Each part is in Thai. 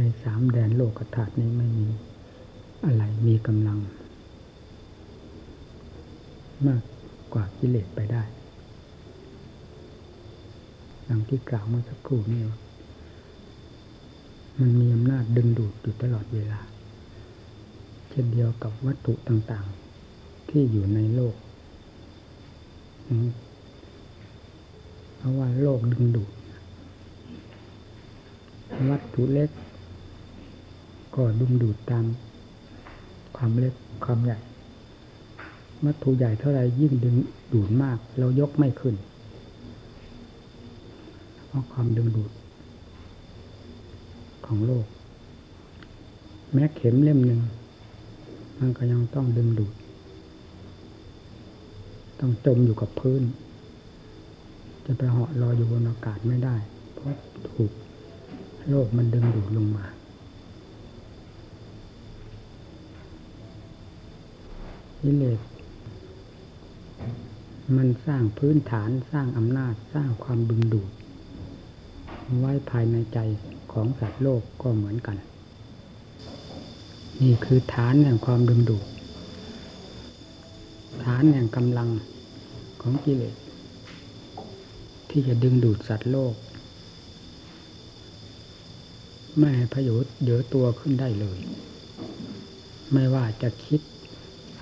ในสามแดนโลกธาตุนี้ไม่มีอะไรมีกำลัง มากกว่ากิเลสไปได้ดังที่กล่าวเมื่อสักครู่นี้ว่ามันมีอำนาจดึงดูดอยู่ตลอดเวลา เช่นเดียวกับวัตถุต่างๆ ที่อยู่ในโลกเพราะว่าโลกดึงดูด วัตถุเล็ก ก็ดึงดูดตามความเล็กความใหญ่วัตถุใหญ่เท่าไรยิ่งดึงดูดมาก เรายกไม่ขึ้นเพราะความดึงดูด ของโลก แม้เข็มเล่มหนึ่งมันก็ยังต้องดึงดูด ต้องจมอยู่กับพื้น จะไปเหาะลอยอยู่บนอากาศไม่ได้ เพราะถูกโลกมันดึงดูดลงมา กิเลสมันสร้างพื้นฐานสร้างอำนาจสร้างความดึงดูด ไว้ภายในใจของสัตว์โลกก็เหมือนกัน นี่คือฐานแห่งความดึงดูด ฐานแห่งกำลังของกิเลส ที่จะดึงดูดสัตว์โลก ไม่ให้ประโยชน์เดือตัวขึ้นได้เลย ไม่ว่าจะคิด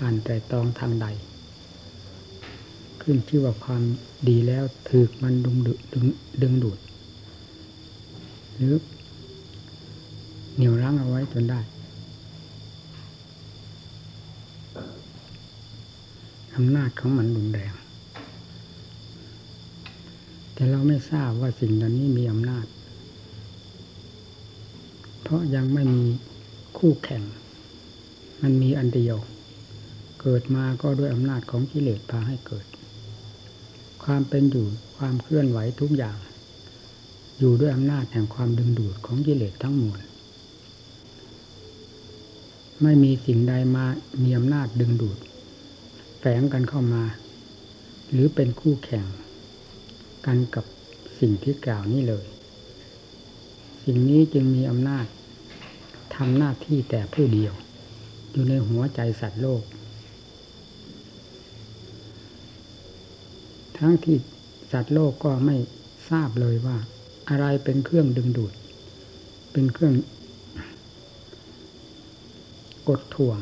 อ่านแต่ตองทางใด ขึ้นชื่อว่าความดีแล้วถือมันดึงดูดดึงดึงดูด หรือเหนี่ยวรั้งเอาไว้จนได้อำนาจของมันรุนแรง แต่เราไม่ทราบว่าสิ่งเหล่านี้มีอำนาจ เพราะยังไม่มีคู่แข่ง มันมีอันเดียว เกิดมาก็ด้วยอำนาจของกิเลสพาให้เกิด ความเป็นอยู่ความเคลื่อนไหวทุกอย่าง อยู่ด้วยอำนาจแห่งความดึงดูดของกิเลสทั้งมวลไม่มีสิ่งใดมามีอำนาจดึงดูด แฝงกันเข้ามา หรือเป็นคู่แข่ง กันกับสิ่งที่กล่าวนี้เลย สิ่งนี้จึงมีอำนาจทำหน้าที่แต่ผู้เดียว อยู่ในหัวใจสัตว์โลก ทั้งที่สัตว์โลกก็ไม่ทราบเลยว่า อะไรเป็นเครื่องดึงดูด เป็นเครื่องกดถ่วง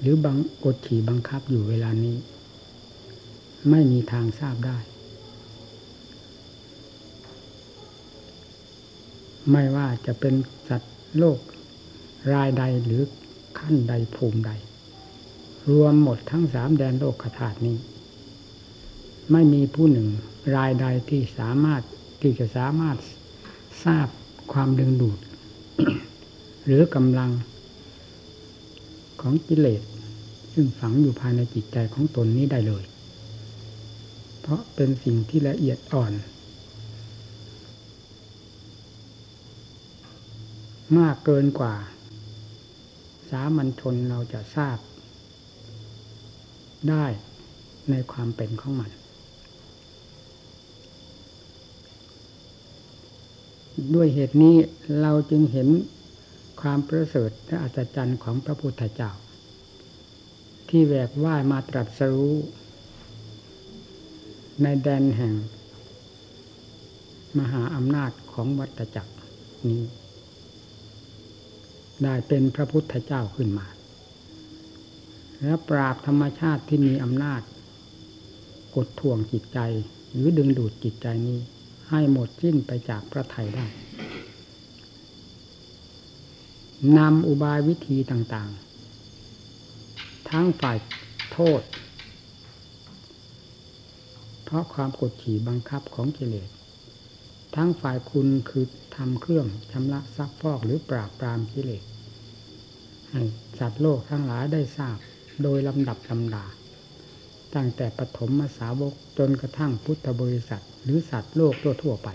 หรือบังกดขี่บังคับอยู่เวลานี้ ไม่มีทางทราบได้ ไม่ว่าจะเป็นสัตว์โลก รายใดหรือขั้นใดภูมิใด รวมหมดทั้งสามแดนโลกขถาดนี้ ไม่มีผู้หนึ่งรายใดที่สามารถที่จะสามารถทราบความดึงดูด หรือกำลังของกิเลส ซึ่งฝังอยู่ภายในจิตใจของตนนี้ได้เลย เพราะเป็นสิ่งที่ละเอียดอ่อน มากเกินกว่า สามัญชนเราจะทราบได้ในความเป็นของมัน ด้วยเหตุนี้เราจึงเห็นความประเสริฐและอัศจรรย์ของพระพุทธเจ้า ที่แหวกว่ายมาตรัสรู้ ในแดนแห่ง มหาอำนาจของวัตจักรนี้ ได้เป็นพระพุทธเจ้าขึ้นมา และปราบธรรมชาติที่มีอำนาจ กดท่วงจิตใจหรือดึงดูดจิตใจนี้ ให้หมดสิ้นไปจากพระไทยได้นำอุบายวิธีต่างๆ ทั้งฝ่ายโทษ เพราะความกดขี่บังคับของกิเลส ทั้งฝ่ายคุณคือทำเครื่องชำระซักฟอกหรือปราบปรามกิเลสให้สัตว์โลกทั้งหลายได้ทราบโดยลำดับลำดา ตั้งแต่ปฐมมาสาวกจนกระทั่งพุทธบริษัท หรือสัตว์โลกทั่วๆไป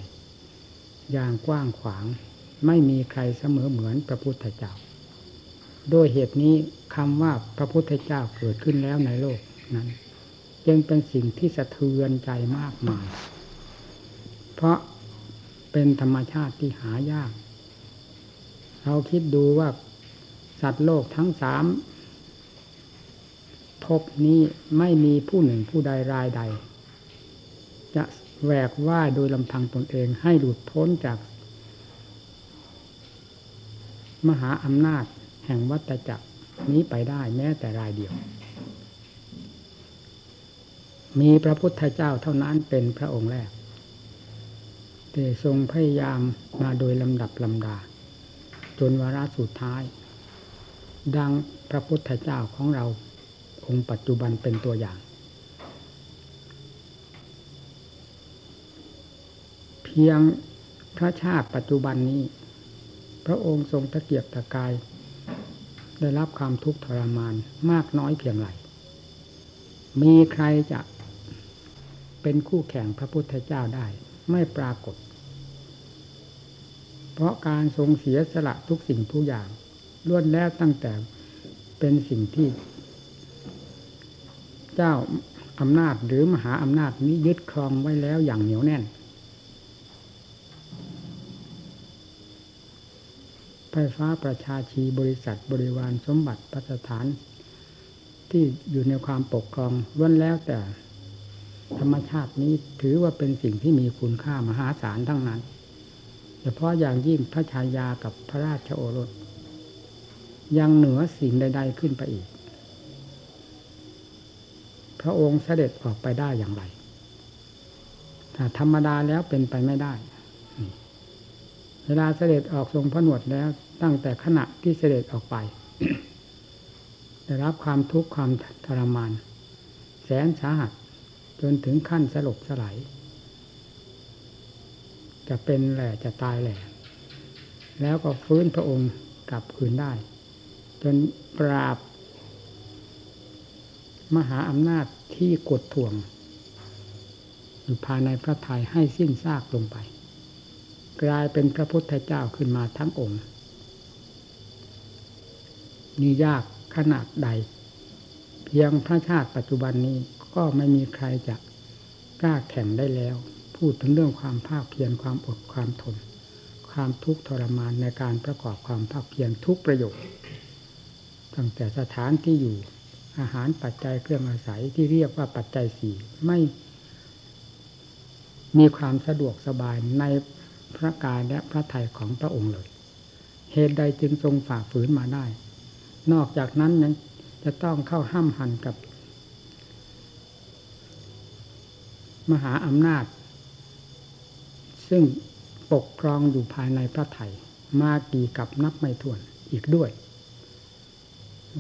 อย่างกว้างขวางไม่มีใครเสมอเหมือนพระพุทธเจ้า โดยเหตุนี้คำว่าพระพุทธเจ้าเกิดขึ้นแล้วในโลกนั้นยังเป็นสิ่งที่สะเทือนใจมากมาย เพราะเป็นธรรมชาติที่หายาก เราคิดดูว่าสัตว์โลกทั้งสามภพนี้ไม่มีผู้หนึ่งผู้ใดรายใด แหวกว่ายโดยลำพังตนเองให้หลุดพ้นจาก มหาอำนาจแห่งวัตจักรนี้ไปได้แม้แต่รายเดียว มีพระพุทธเจ้าเท่านั้นเป็นพระองค์แรกแต่ทรงพยายามมาโดยลำดับลำดา จนวาระสุดท้าย ดังพระพุทธเจ้าของเราองค์ปัจจุบันเป็นตัวอย่าง พียงพระชาติปัจจุบันนี้ พระองค์ทรงตะเกียบตะกาย ได้รับความทุกข์ทรมานมากน้อยเพียงไรมีใครจะเป็นคู่แข่งพระพุทธเจ้าได้ไม่ปรากฏ เพราะการทรงเสียสละทุกสิ่งทุกอย่างล้วนแล้วตั้งแต่เป็นสิ่งที่ เจ้าอำนาจหรือมหาอำนาจนี้ยึดครองไว้แล้วอย่างเหนียวแน่น ไฟฟ้าประชาชีบริษัทบริวารสมบัติพัฒฐาน ที่อยู่ในความปกครองล้วนแล้วแต่ ธรรมชาตินี้ถือว่าเป็นสิ่งที่มีคุณค่ามหาศาลทั้งนั้น เฉพาะอย่างยิ่งพระชายากับพระราชโอรส ยังเหนือสิ่งใด ๆขึ้นไปอีก พระองค์เสด็จออกไปได้อย่างไรถ้าธรรมดาแล้วเป็นไปไม่ได้ เวลาเสด็จออกทรงพระนวดแล้ว ตั้งแต่ขณะที่เสด็จออกไป ได้รับความทุกข์ความทรมาน แสนสาหัส จนถึงขั้นสลบสลายจะเป็นแหล่จะตายแหล่แล้วก็ฟื้นพระองค์กลับคืนได้ จนปราบ มหาอำนาจที่กดท่วง อยู่ภายในพระทัยให้สิ้นซากลงไป กลายเป็นพระพุทธเจ้าขึ้นมาทั้งองค์ นี่ยากขนาดใด เพียงพระชาติปัจจุบันนี้ก็ไม่มีใครจะกล้าแข่งได้แล้ว พูดถึงเรื่องความภาคเพียรความอดความทน ความทุกข์ทรมานในการประกอบความภาคเพียรทุกประโยชน์ตั้งแต่สถานที่อยู่อาหารปัจจัยเครื่องอาศัยที่เรียกว่าปัจจัยสี่ไม่มีความสะดวกสบายใน พระกายและพระทัยของพระองค์เลย เหตุใดจึงทรงฝ่าฝืนมาได้ นอกจากนั้นนั้นจะต้องเข้าห้ามหันกับ มหาอำนาจ ซึ่งปกครองอยู่ภายในพระไถ่มากี่กับนับไม่ถ้วนอีกด้วย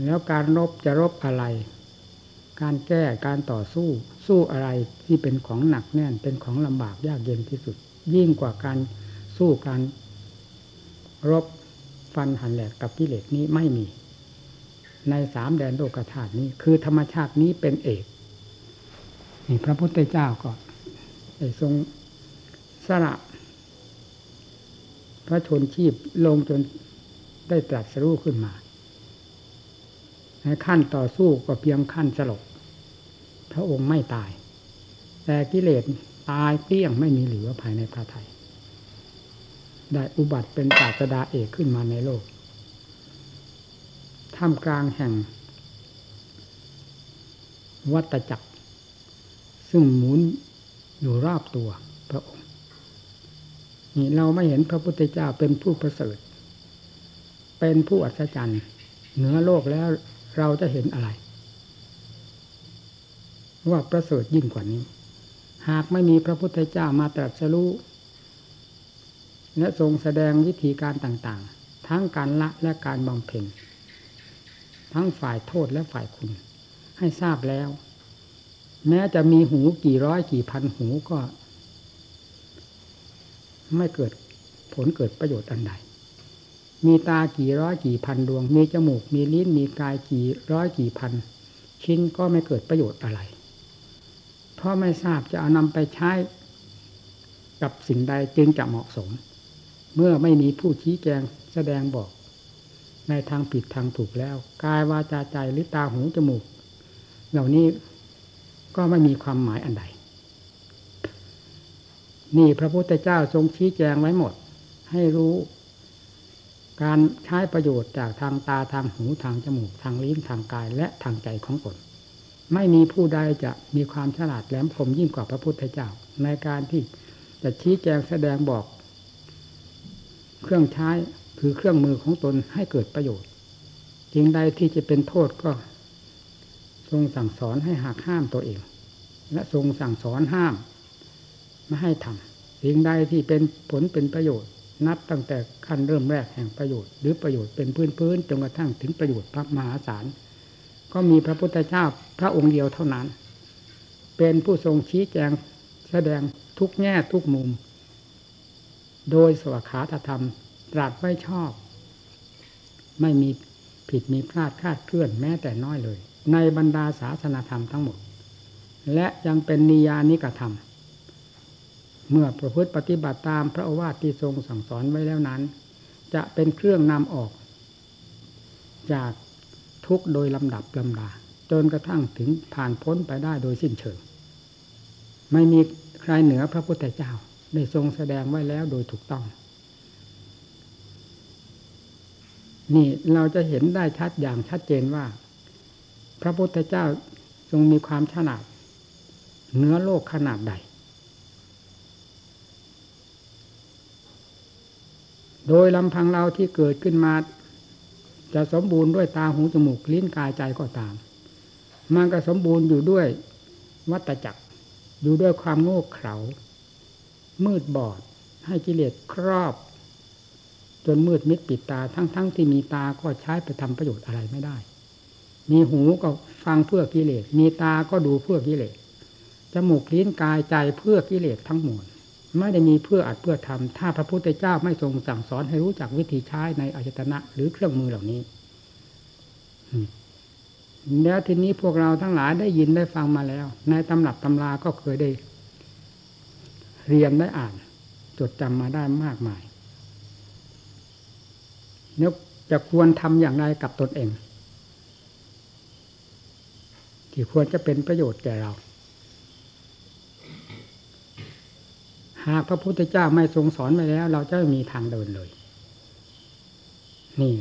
แล้วการรบจะรบอะไร การแก้การต่อสู้ สู้อะไรที่เป็นของหนักแน่นเป็นของลำบากยากเย็นที่สุด ยิ่งกว่าการ สู้การรบฟันหันแหลกกับกิเลสนี้ไม่มี ในสามแดนโลกธาตุนี้ คือธรรมชาตินี้เป็นเอกนี่พระพุทธเจ้าก็ทรงสละพระชนชีพลงจนได้ตรัสรู้ขึ้นมาในขั้นต่อสู้ก็เพียงขั้นสลบพระองค์ไม่ตาย แต่กิเลสตายเปรี้ยงไม่มีเหลือภายในพระไทย ได้อุบัติเป็นศาสดาเอกขึ้นมาในโลก ท่ามกลางแห่ง วัตจักร ซึ่งหมุนอยู่รอบตัวพระองค์ นี่เราไม่เห็นพระพุทธเจ้าเป็นผู้ประเสริฐ เป็นผู้อัศจรรย์เหนือโลกแล้วเราจะเห็นอะไร ว่าประเสริฐยิ่งกว่านี้ หากไม่มีพระพุทธเจ้ามาตรัสรู้ และทรงแสดงวิธีการต่างๆ ทั้งการละและการบำเพ็ญทั้งฝ่ายโทษและฝ่ายคุณ ให้ทราบแล้ว แม้จะมีหูกี่ร้อยกี่พันหูก็ ไม่เกิดผลเกิดประโยชน์อันใด มีตากี่ร้อยกี่พันดวง มีจมูก มีลิ้น มีกายกี่ร้อยกี่พัน ชิ้นก็ไม่เกิดประโยชน์อะไร เพราะไม่ทราบจะเอานำไปใช้กับสิ่งใดจึงจะเหมาะสม เมื่อไม่มีผู้ชี้แจงแสดงบอก ในทางผิดทางถูกแล้ว กายวาจาใจหรือตาหูจมูก เหล่านี้ก็ไม่มีความหมายอันใด นี่พระพุทธเจ้าทรงชี้แจงไว้หมด ให้รู้ การใช้ประโยชน์จากทางตาทางหูทางจมูก ทางลิ้นทางกายและทางใจของตนไม่มีผู้ใดจะมีความฉลาดแหลมคมยิ่งกว่าพระพุทธเจ้า ในการที่จะชี้แจงแสดงบอก เครื่องใช้คือเครื่องมือของตนให้เกิดประโยชน์ริงใดที่จะเป็นโทษก็ ทรงสั่งสอนให้หักห้ามตัวเอง และทรงสั่งสอนห้ามไม่ให้ทำสิ่งใดที่เป็นผลเป็นประโยชน์ นับตั้งแต่ขั้นเริ่มแรกแห่งประโยชน์ หรือประโยชน์เป็นพื้นพื้นจนกระทั่งถึงประโยชน์พระมหาศาลก็มีพระพุทธเจ้าพระองค์เดียวเท่านั้น เป็นผู้ทรงชี้แจงแสดงทุกแง่ทุกมุม โดยสวขาธรรมตรัสไว้ชอบ ไม่มีผิดมีพลาดคาดเคลื่อนแม้แต่น้อยเลย ในบรรดาศาสนาธรรมทั้งหมด และยังเป็นนิยานิกธรรม เมื่อประพฤติปฏิบัติตามพระโอวาทที่ทรงสั่งสอนไว้แล้วนั้น จะเป็นเครื่องนำออก จากทุกโดยลำดับลำดา จนกระทั่งถึงผ่านพ้นไปได้โดยสิ้นเชิง ไม่มีใครเหนือพระพุทธเจ้า ได้ทรงแสดงไว้แล้วโดยถูกต้อง นี่เราจะเห็นได้ชัดอย่างชัดเจนว่า พระพุทธเจ้าทรงมีความฉลาดเนื้อโลกขนาดใด โดยลำพังเราที่เกิดขึ้นมา จะสมบูรณ์ด้วยตาหูจมูกลิ้นกายใจก็ตาม มันก็สมบูรณ์อยู่ด้วยวัตจักรอยู่ด้วยความโง่เขลา มืดบอด ให้กิเลสครอบ จนมืดมิดปิดตาทั้งๆทที่มีตาก็ใช้ไปทำประโยชน์อะไรไม่ได้ มีหูก็ฟังเพื่อกิเลส มีตาก็ดูเพื่อกิเลสจมูกลิ้นกายใจเพื่อกิเลสทั้งหมดไม่ได้มีเพื่ออัดเพื่อทำถ้าพระพุทธเจ้าไม่ทรงสั่งสอนให้รู้จักวิธีใช้ในอายตนะ หรือเครื่องมือเหล่านี้แล้วทีนี้พวกเราทั้งหลายได้ยินได้ฟังมาแล้ว ในตำรับตำราก็เคยได้ เรียนได้อ่าน จดจำมาได้มากมายเนี่ยจะควรทำอย่างไรกับตนเอง ที่ควรจะเป็นประโยชน์แก่เรา หากพระพุทธเจ้าไม่ทรงสอนไปแล้ว เราจะไม่มีทางเดินเลย นี่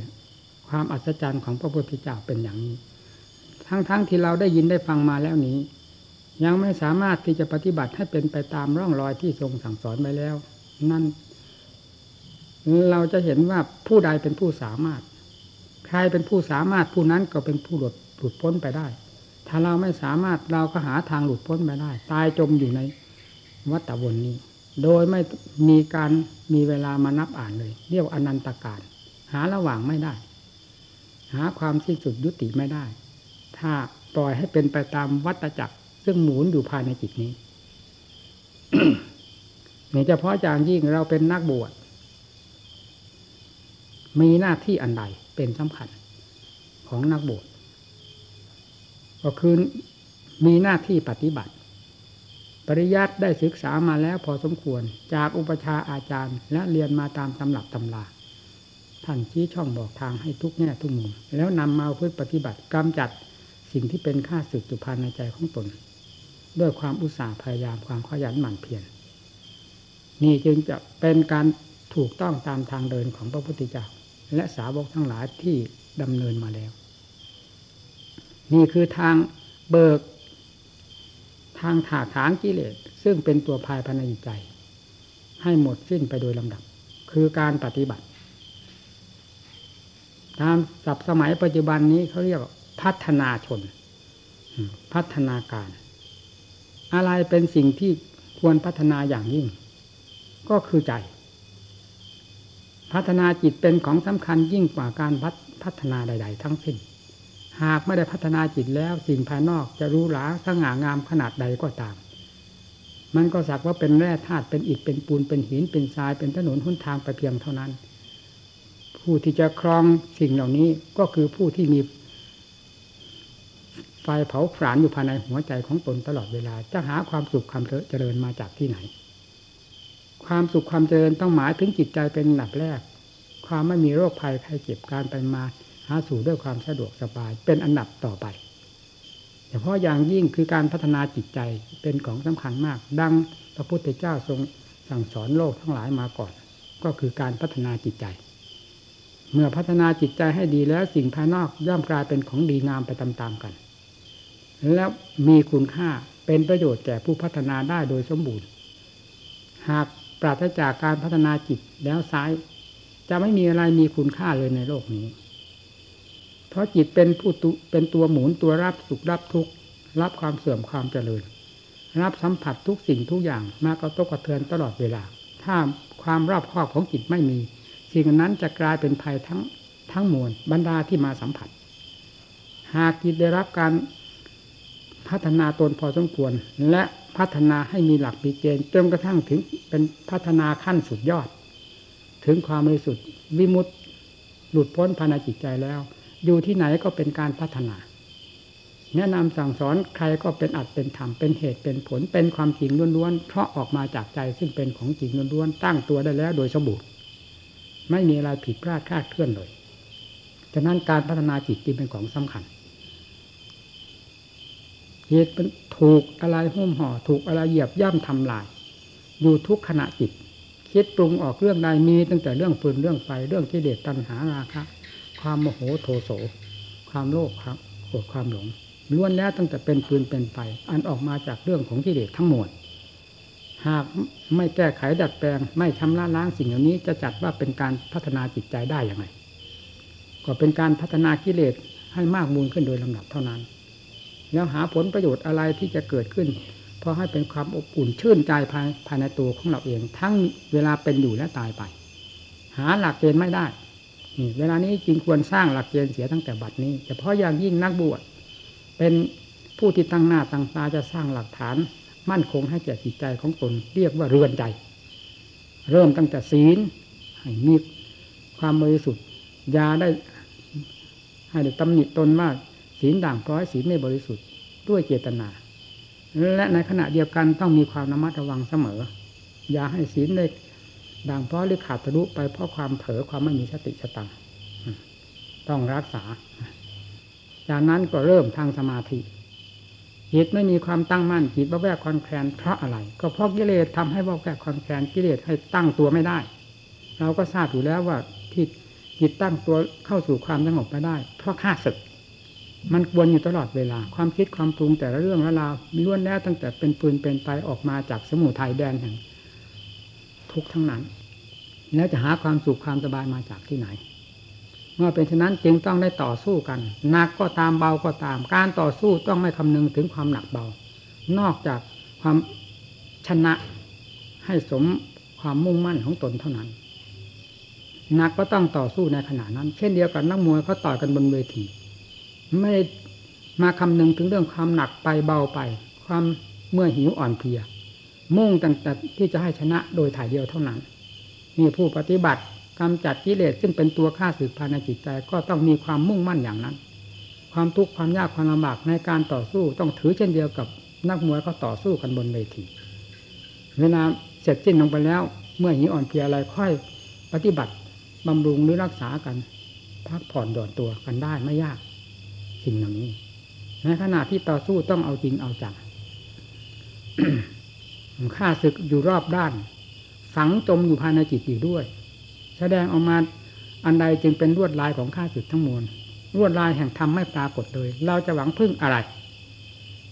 ความอัศจรรย์ของพระพุทธเจ้าเป็นอย่างนี้ ทั้งๆทที่เราได้ยินได้ฟังมาแล้วนี้ ยังไม่สามารถที่จะปฏิบัติให้เป็นไปตามร่องรอยที่ทรงสั่งสอนไปแล้ว นั่น เราจะเห็นว่าผู้ใดเป็นผู้สามารถ ใครเป็นผู้สามารถผู้นั้นก็เป็นผู้หลุดหลุดพ้นไปได้ ถ้าเราไม่สามารถเราก็หาทางหลุดพ้นไปได้ ตายจมอยู่ในวัฏวนนี้ โดยไม่มีการมีเวลามานับอ่านเลย เรียกอนันตการ หาระหว่างไม่ได้ หาความสิ้นสุดยุติไม่ได้ ถ้าปล่อยให้เป็นไปตามวัตจักร ซึ่งหมุนอยู่ภายในจิตนี้นี่เฉพาะอย่างยิ่งเราเป็นนักบวชมีหน้าที่อันใดเป็นสำคัญของนักบวชก็คือมีหน้าที่ปฏิบัติ ปริยัติได้ศึกษามาแล้วพอสมควร จากอุปชาอาจารย์ และเรียนมาตามตำรับตำราท่านชี้ช่องบอกทางให้ทุกแง่ทุกมุมแล้วนำมาเพื่อปฏิบัติกำจัดสิ่งที่เป็นค่าสึกจุพันในใจของตน ด้วยความอุตสาห์พยายามความขยันหมั่นเพียรนี่จึงจะเป็นการถูกต้องตามทางเดินของพระพุทธเจ้าและสาวกทั้งหลายที่ดำเนินมาแล้ว นี่คือทางเบิก ทางถากถางกิเลสซึ่งเป็นตัวภายภายในใจ ให้หมดสิ้นไปโดยลำดับ คือการปฏิบัติ ตามสับสมัยปัจจุบันนี้เขาเรียกพัฒนาชน พัฒนาการ อะไรเป็นสิ่งที่ควรพัฒนาอย่างยิ่ง ก็คือใจ พัฒนาจิตเป็นของสำคัญยิ่งกว่าการพัฒนาใด ๆ ทั้งสิ้น หากไม่ได้พัฒนาจิตแล้วสิ่งภายนอกจะรู้หลาสง่างามขนาดใดก็ตาม มันก็สักว่าเป็นแร่ธาตุเป็นอิฐเป็นปูนเป็นหินเป็นทรายเป็นถนนหนทางไปเพียงเท่านั้น ผู้ที่จะครองสิ่งเหล่านี้ก็คือผู้ที่มี ไฟเผาผลาญอยู่ภายในหัวใจของตนตลอดเวลา จะหาความสุขความเจริญมาจากที่ไหน ความสุขความเจริญต้องหมายถึงจิตใจเป็นหลับแรก ความไม่มีโรคภัยไข้เจ็บการไปมาหาสู่ด้วยความสะดวกสบาย เป็นอันดับต่อไปเฉพาะอย่างยิ่งคือการพัฒนาจิตใจเป็นของสำคัญมาก ดังพระพุทธเจ้าทรงสั่งสอนโลกทั้งหลายมาก่อน ก็คือการพัฒนาจิตใจ เมื่อพัฒนาจิตใจให้ดีแล้วสิ่งภายนอกย่อมกลายเป็นของดีงามไปตามๆกัน แล้วมีคุณค่าเป็นประโยชน์แก่ผู้พัฒนาได้โดยสมบูรณ์ หากปราศจากการพัฒนาจิตแล้วซ้าย จะไม่มีอะไรมีคุณค่าเลยในโลกนี้ เพราะจิตเป็นผู้เป็นตัวหมุนตัวรับสุขรับทุกข์รับความเสื่อมความเจริญ รับสัมผัสทุกสิ่งทุกอย่างมากระตกกระเทือนตลอดเวลา ถ้าความรอบคอบของจิตไม่มี สิ่งนั้นจะกลายเป็นภัยทั้งทั้งมวลบรรดาที่มาสัมผัส หากจิตได้รับการ พัฒนาตนพอสมควร และพัฒนาให้มีหลักมีเกณฑ์จนกระทั่งถึงเป็นพัฒนาขั้นสุดยอด ถึงความบริสุทธิ์วิมุตติหลุดพ้นภายในจิตใจแล้ว อยู่ที่ไหนก็เป็นการพัฒนา แนะนำสั่งสอนใครก็เป็นอัดเป็นธรรมเป็นเหตุเป็นผลเป็นความจริงล้วนๆเพราะออกมาจากใจซึ่งเป็นของจริงล้วนๆตั้งตัวได้แล้วโดยสมบูรณ์ไม่มีอะไรผิดพลาดคลาดเคลื่อนเลยฉะนั้นการพัฒนาจิตจึงเป็นของสำคัญ เหตุเป็นถูกอะไรหุ้มห่อ ถูกอะไรเหยียบย่ำทำลาย อยู่ทุกขณะจิตคิดปรุงออกเรื่องใดมีตั้งแต่เรื่องฟืนเรื่องไฟเรื่องที่เดชตัณหาราคะความโมโหโทโส ความโลภครับโกรธความหลงล้วนแล้วตั้งแต่เป็นฟืนเป็นไฟอันออกมาจากเรื่องของที่เดชทั้งหมดหากไม่แก้ไขดัดแปลง ไม่ชำระล้างสิ่งเหล่านี้จะจัดว่าเป็นการพัฒนาจิตใจได้อย่างไรก็เป็นการพัฒนากิเลสให้มากมูลขึ้นโดยลำดับเท่านั้น แล้วหาผลประโยชน์อะไรที่จะเกิดขึ้น เพราะให้เป็นความอบอุ่นชื่นใจภายภายในตัวของเราเอง ทั้งเวลาเป็นอยู่และตายไป หาหลักเกณฑ์ไม่ได้เวลานี้จึงควรสร้างหลักเกณฑ์เสียตั้งแต่บัดนี้เฉพาะอย่างยิ่งนักบวชเป็นผู้ที่ตั้งหน้าตั้งตาจะสร้างหลักฐานมั่นคงให้แก่จิตใจของตนเรียกว่าเรือนใจ เริ่มตั้งแต่ศีลให้มีความบริสุทธิ์ยาได้ให้ได้ตำหนิตนว่า ศีลด่างพร้อยศีลไม่บริสุทธิ์ด้วยเจตนา และในขณะเดียวกันต้องมีความระมัดระวังเสมอ อย่าให้ศีลได้ด่างพร้อยหรือขาดทะลุไปเพราะความเผลอความไม่มีสติสตังต้องรักษา จากนั้นก็เริ่มทางสมาธิจิตไม่มีความตั้งมั่นจิตว่าแวกคอนแคลนเพราะอะไร ก็เพราะกิเลสทำให้ว่าแวกคอนแคลนกิเลสให้ตั้งตัวไม่ได้ เราก็ทราบอยู่แล้วว่าที่จิตตั้งตัวเข้าสู่ความสงบไม่ได้ เพราะข้าศึก มันวนอยู่ตลอดเวลา ความคิดความปรุงแต่ละเรื่องละราวล้วนแล้วตั้งแต่เป็นปืนเป็นไปออกมาจากสมุทัยแดนแห่งทุกทั้งนั้น แล้วจะหาความสุขความสบายมาจากที่ไหน เมื่อเป็นฉะนั้นจึงต้องได้ต่อสู้กันหนักก็ตามเบาก็ตาม การต่อสู้ต้องไม่คำนึงถึงความหนักเบา นอกจากความชนะให้สมความมุ่งมั่นของตนเท่านั้นหนักก็ต้องต่อสู้ในขณะนั้น เช่นเดียวกับนักมวยเขาต่อยกันบนเวที ไม่มาคำนึงถึงเรื่องความหนักไปเบาไป ความเมื่อหิวอ่อนเพลีย มุ่งตั้งแต่ที่จะให้ชนะโดยถ่ายเดียวเท่านั้นมีผู้ปฏิบัติกำจัดกิเลสซึ่งเป็นตัวฆ่าสืบภายในจิตใจก็ต้องมีความมุ่งมั่นอย่างนั้น ความทุกข์ความยากความลำบากในการต่อสู้ต้องถือเช่นเดียวกับนักมวยเขาต่อสู้กันบนเวทีเวลาเสร็จสิ้นลงไปแล้ว เมื่อหิวอ่อนเพลียอะไรค่อย ปฏิบัติบำรุงหรือรักษากันพักผ่อนหย่อนตัวกันได้ไม่ยาก สิ่งเหล่านี้ในขณะที่ต่อสู้ต้องเอาจริงเอาจังข้าศึกอยู่รอบด้าน ฝังจมอยู่ภายในจิตอยู่ด้วย แสดงออกมาอันใดจึงเป็นลวดลายของข้าศึกทั้งมวลลวดลายแห่งธรรมไม่ปรากฏเลย เราจะหวังพึ่งอะไร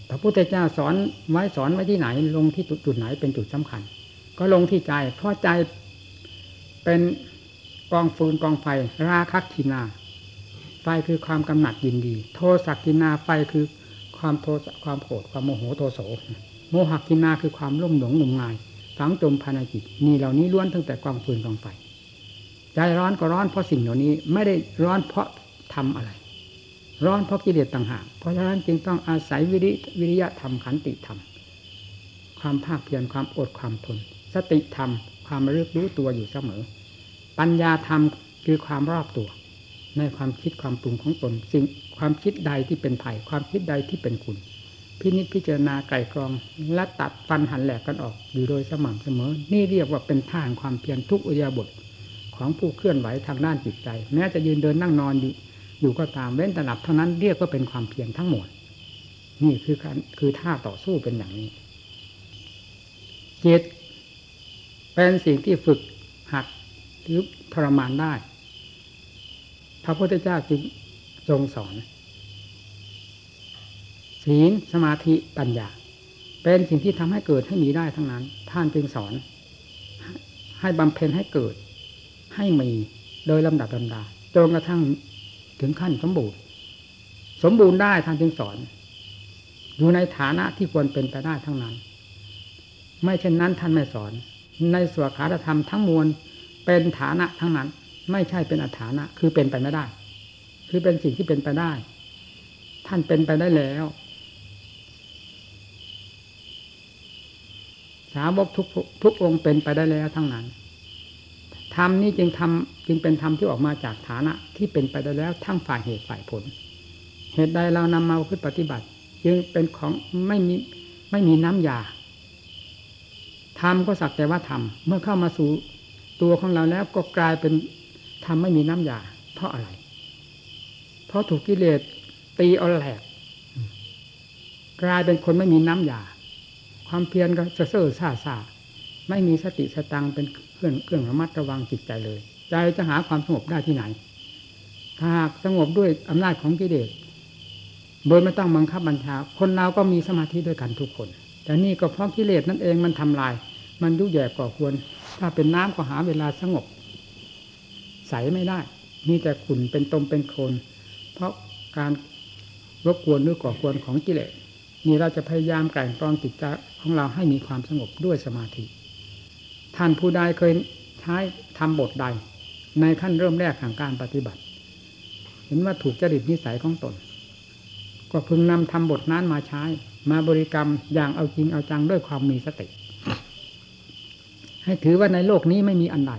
พระพุทธเจ้าสอนไว้สอนไว้ที่ไหน ลงที่จุดไหนเป็นจุดสำคัญ ก็ลงที่ใจเพราะใจเป็นกองฟืนกองไฟ ราคักขีนา ไฟคือความกำหนัดยินดี โทสักกินาไฟคือความโทสความโกรธความโมโหโทโส โมหกินาคือความรุ่มหลงหนุ่มงายฝังจมภายในจิตนี่เหล่านี้ล้วนตั้งแต่กองฟืนกองไฟใจร้อนก็ร้อนเพราะสิ่งเหล่านี้ไม่ได้ร้อนเพราะทำอะไร ร้อนเพราะกิเลสต่างหากเพราะฉะนั้นจึงต้องอาศัยวิริวิริยะธรรมขันติธรรม ความภาคเพียรความอดความทน สติธรรม ความระลึกรู้ตัวอยู่เสมอ ปัญญาธรรมคือความรอบตัว ในความคิดความปรุงของตน สิ่งความคิดใดที่เป็นไผ่ความคิดใดที่เป็นคุณ พินิจพิจารณาไก่กรองและตัดฟันหันแหลกกันออกอยู่โดยสม่ำเสมอ นี่เรียกว่าเป็นท่าแห่งความเพียรทุกอุยาบทของผู้เคลื่อนไหวทางด้านจิตใจ แม้จะยืนเดินนั่งนอนอยู่อยู่ก็ตามเว้นแต่หลับเท่านั้นเรียกว่าเป็นความเพียรทั้งหมด นี่คือคือท่าต่อสู้เป็นอย่างนี้จิตเป็นสิ่งที่ฝึกหัดหรือทรมานได้ พระพุทธเจ้าจึงทรงสอน ศีลสมาธิปัญญา เป็นสิ่งที่ทำให้เกิดให้มีได้ทั้งนั้น ท่านจึงสอน ให้บำเพ็ญให้เกิด ให้มีโดยลำดับลำดาจนกระทั่งถึงขั้นสมบูรณ์ สมบูรณ์ได้ท่านจึงสอน อยู่ในฐานะที่ควรเป็นไปได้ทั้งนั้น ไม่เช่นนั้นท่านไม่สอน ในสวขาธรรมทั้งมวลเป็นฐานะทั้งนั้น ไม่ใช่เป็นอัฐานะ คือเป็นไปไม่ได้ คือเป็นสิ่งที่เป็นไปได้ ท่านเป็นไปได้แล้ว สาวกทุกทุกองค์เป็นไปได้แล้วทั้งนั้นธรรมนี้จึงทำจึงเป็นธรรมที่ออกมาจากฐานะ ที่เป็นไปได้แล้วทั้งฝ่ายเหตุฝ่ายผล เหตุใดเรานำมาพึ่ปฏิบัติ จึงเป็นของไม่มีไม่มีน้ำยาธรรมก็สักแต่ว่าธรรมเมื่อเข้ามาสู่ตัวของเราแล้วก็กลายเป็น ธรรมไม่มีน้ำยา เพราะอะไร เพราะถูกกิเลสตีเอาแหลกกลายเป็นคนไม่มีน้ำยา ความเพียรก็จะเซ่อซาซาไม่มีสติสตังเป็นเครื่องเครื่องระมัดระวังจิตใจเลยใจจะหาความสงบได้ที่ไหน ถ้าหากสงบด้วยอำนาจของกิเลสโดยไม่ต้องบังคับบัญชา คนเราก็มีสมาธิด้วยกันทุกคน แต่นี่ก็เพราะกิเลสนั่นเองมันทำลาย มันยุ่ยแย่ก่อควร ถ้าเป็นน้ำก็หาเวลาสงบ ใสไม่ได้มีแต่ขุ่นเป็นตมเป็นโคลนเพราะการรบกวนหรือก่อควรของกิเลสนี่เราจะพยายามแกล่งกรองจิตใจของเราให้มีความสงบด้วยสมาธิ ท่านผู้ใดเคยใช้ทำบทใด ในขั้นเริ่มแรกของการปฏิบัติ เห็นว่าถูกจริตนิสัยของตน ก็พึงนำทำบทนั้นมาใช้ มาบริกรรมอย่างเอาจริงเอาจังด้วยความมีสติ ให้ถือว่าในโลกนี้ไม่มีอันใด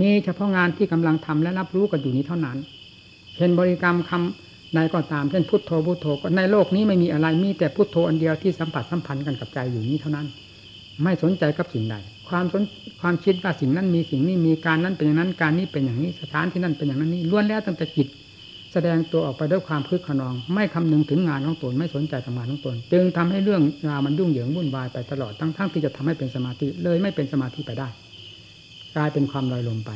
มีเฉพาะงานที่กำลังทำและรับรู้กันอยู่นี้เท่านั้นเช่นบริกรรมคำใดก็ตามเช่นพุทโธพุทโธในโลกนี้ไม่มีอะไรมีแต่พุทโธอันเดียวที่สัมผัสสัมพันธ์กันกับใจอยู่นี้เท่านั้น ไม่สนใจกับสิ่งใด ความสนความคิดว่าสิ่งนั้นมีสิ่งนี้มีการนั้นเป็นอย่างนั้นการนี้เป็นอย่างนี้สถานที่นั้นเป็นอย่างนั้นนี้ล้วนแล้วตั้งแต่จิต แสดงตัวออกไปด้วยความคึกขนอง ไม่คำนึงถึงงานของตนไม่สนใจทำงานของตน จึงทำให้เรื่องราวมันยุ่งเหยิงวุ่นวายไปตลอดทั้งๆทที่จะทำให้เป็นสมาธิเลยไม่เป็นสมาธิไปได้ กลายเป็นความลอยลมไป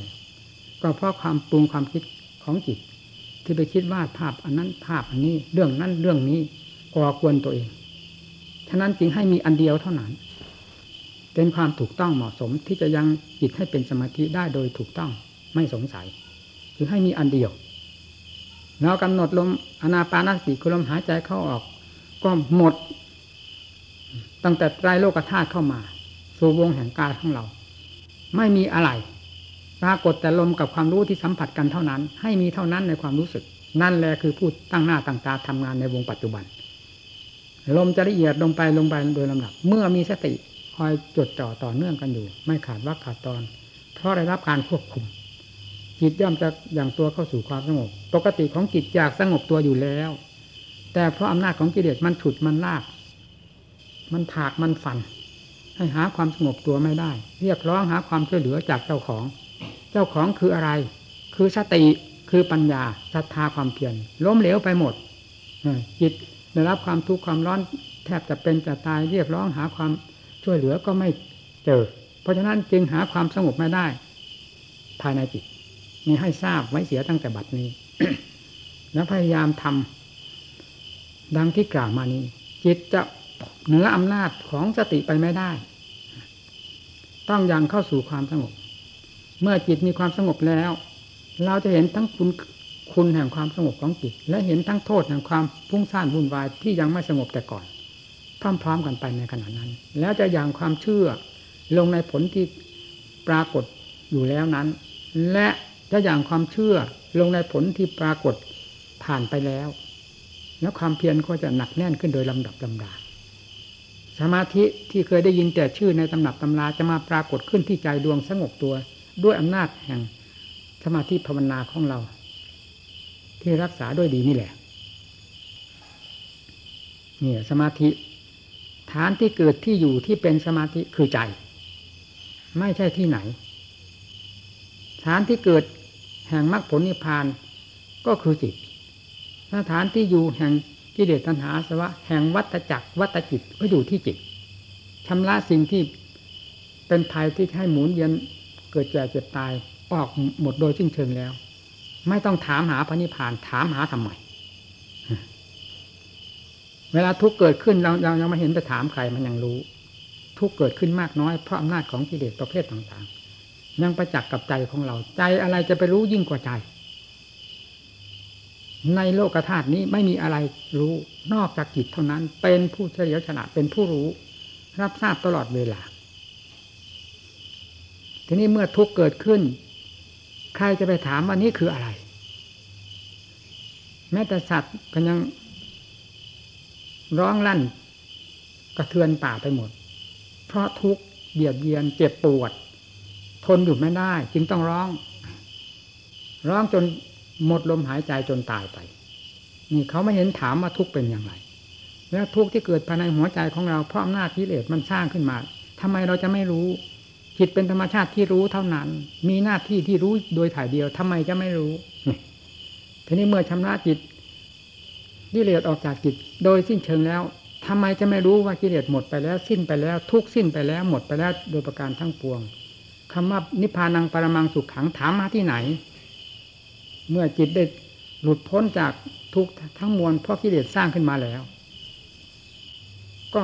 ก็เพราะความปรุงความคิดของจิต ที่ไปคิดวาดภาพอันนั้นภาพอันนี้เรื่องนั้นเรื่องนี้ก่อควรตัวเองฉะนั้นจึงให้มีอันเดียวเท่านั้น เป็นความถูกต้องเหมาะสมที่จะยังจิตให้เป็นสมาธิได้โดยถูกต้องไม่สงสัย คือให้มีอันเดียวเรากำหนดลมอนาปานสติคือลมหายใจเข้าออก ก็หมด ตั้งแต่ไตรโลกธาตุเข้ามา สู่วงแห่งกายของเรา ไม่มีอะไร ปรากฏแต่ลมกับความรู้ที่สัมผัสกันเท่านั้น ให้มีเท่านั้นในความรู้สึก นั่นแหละคือพูดตั้งหน้าตั้งตาทำงานในวงปัจจุบัน ลมจะละเอียดลงไปลงไปโดยลำดับ เมื่อมีสติคอยจดจ่อต่อเนื่องกันอยู่ ไม่ขาดว่าขาดตอน เพราะได้รับการควบคุม จิตย่อมจะอย่างตัวเข้าสู่ความสงบ ปกติของจิตอยากสงบตัวอยู่แล้ว แต่เพราะอำนาจของกิเลสมันฉุดมันลาก มันถากมันฟัน ให้หาความสงบตัวไม่ได้ เรียกร้องหาความช่วยเหลือจากเจ้าของ เจ้าของคืออะไร คือสติคือปัญญาศรัทธาความเพียรล้มเหลวไปหมดจิตได้รับความทุกข์ความร้อนแทบจะเป็นจะตายเรียกร้องหาความช่วยเหลือก็ไม่เจอ เพราะฉะนั้นจึงหาความสงบไม่ได้ ภายในจิตนี่ให้ทราบไว้เสียตั้งแต่บัดนี้ แล้วพยายามทำดังที่กล่าวมานี้ จิตจะ เหนืออำนาจของสติไปไม่ได้ ต้องยังเข้าสู่ความสงบ เมื่อจิตมีความสงบแล้ว เราจะเห็นทั้งคุณคุณแห่งความสงบของจิต และเห็นทั้งโทษแห่งความพุ่งซ่านวุ่นวายที่ยังไม่สงบแต่ก่อน พร้อมๆกันไปในขณะนั้น แล้วจะอย่างความเชื่อลงในผลที่ปรากฏอยู่แล้วนั้น และจะอย่างความเชื่อลงในผลที่ปรากฏผ่านไปแล้ว แล้วความเพียรก็จะหนักแน่นขึ้นโดยลำดับลำดา สมาธิที่เคยได้ยินแต่ชื่อในตำหนับตำราจะมาปรากฏขึ้นที่ใจดวงสงบตัว ด้วยอำนาจแห่งสมาธิภาวนาของเรา ที่รักษาด้วยดีนี่แหละนี่สมาธิ ฐานที่เกิดที่อยู่ที่เป็นสมาธิคือใจ ไม่ใช่ที่ไหน ฐานที่เกิดแห่งมรรคผลนิพพานก็คือจิตสถานที่อยู่แห่ง กิเลสตัณหาสวะแห่งวัตจักรวัตจิตก็อยู่ที่จิตชำระสิ่งที่เป็นภัยที่ให้หมุนเวียนเกิดแก่เจ็บตายออกหมดโดยสิ้นเชิงแล้ว ไม่ต้องถามหาพระนิพพานถามหาทำไมเวลาทุกเกิดขึ้นเราเรายังไม่เห็นไปถามใครมันยังรู้ ทุกเกิดขึ้นมากน้อยเพราะอำนาจของกิเลสประเภทต่างๆ ยังประจักษ์กับใจของเราใจอะไรจะไปรู้ยิ่งกว่าใจ ในโลกธาตุนี้ไม่มีอะไรรู้นอกจากจิตเท่านั้น เป็นผู้เฉลียวฉลาดเป็นผู้รู้ รับทราบตลอดเวลา ทีนี้เมื่อทุกเกิดขึ้น ใครจะไปถามว่านี่คืออะไร แม้แต่สัตว์ก็ยังร้องลั่น กระเทือนป่าไปหมด เพราะทุกข์เบียดเบียนเจ็บปวด ทนอยู่ไม่ได้ จึงต้องร้อง ร้องจน หมดลมหายใจจนตายไป นี่เขาไม่เห็นถามว่าทุกข์เป็นอย่างไร แล้วทุกข์ที่เกิดภายในหัวใจของเราเพราะอำนาจกิเลสมันสร้างขึ้นมาทำไมเราจะไม่รู้จิตเป็นธรรมชาติที่รู้เท่านั้น มีหน้าที่ที่รู้โดยถ่ายเดียวทำไมจะไม่รู้ทีนี้เมื่อชำระจิตกิเลสออกจากจิตโดยสิ้นเชิงแล้วทำไมจะไม่รู้ว่ากิเลสหมดไปแล้ว สิ้นไปแล้ว ทุกสิ้นไปแล้วหมดไปแล้วโดยประการทั้งปวงคำว่านิพพานังปรมังสุขขังถามมาที่ไหน เมื่อจิตได้หลุดพ้นจากทุกทั้งมวลเพราะกิเลสสร้างขึ้นมาแล้ว ก็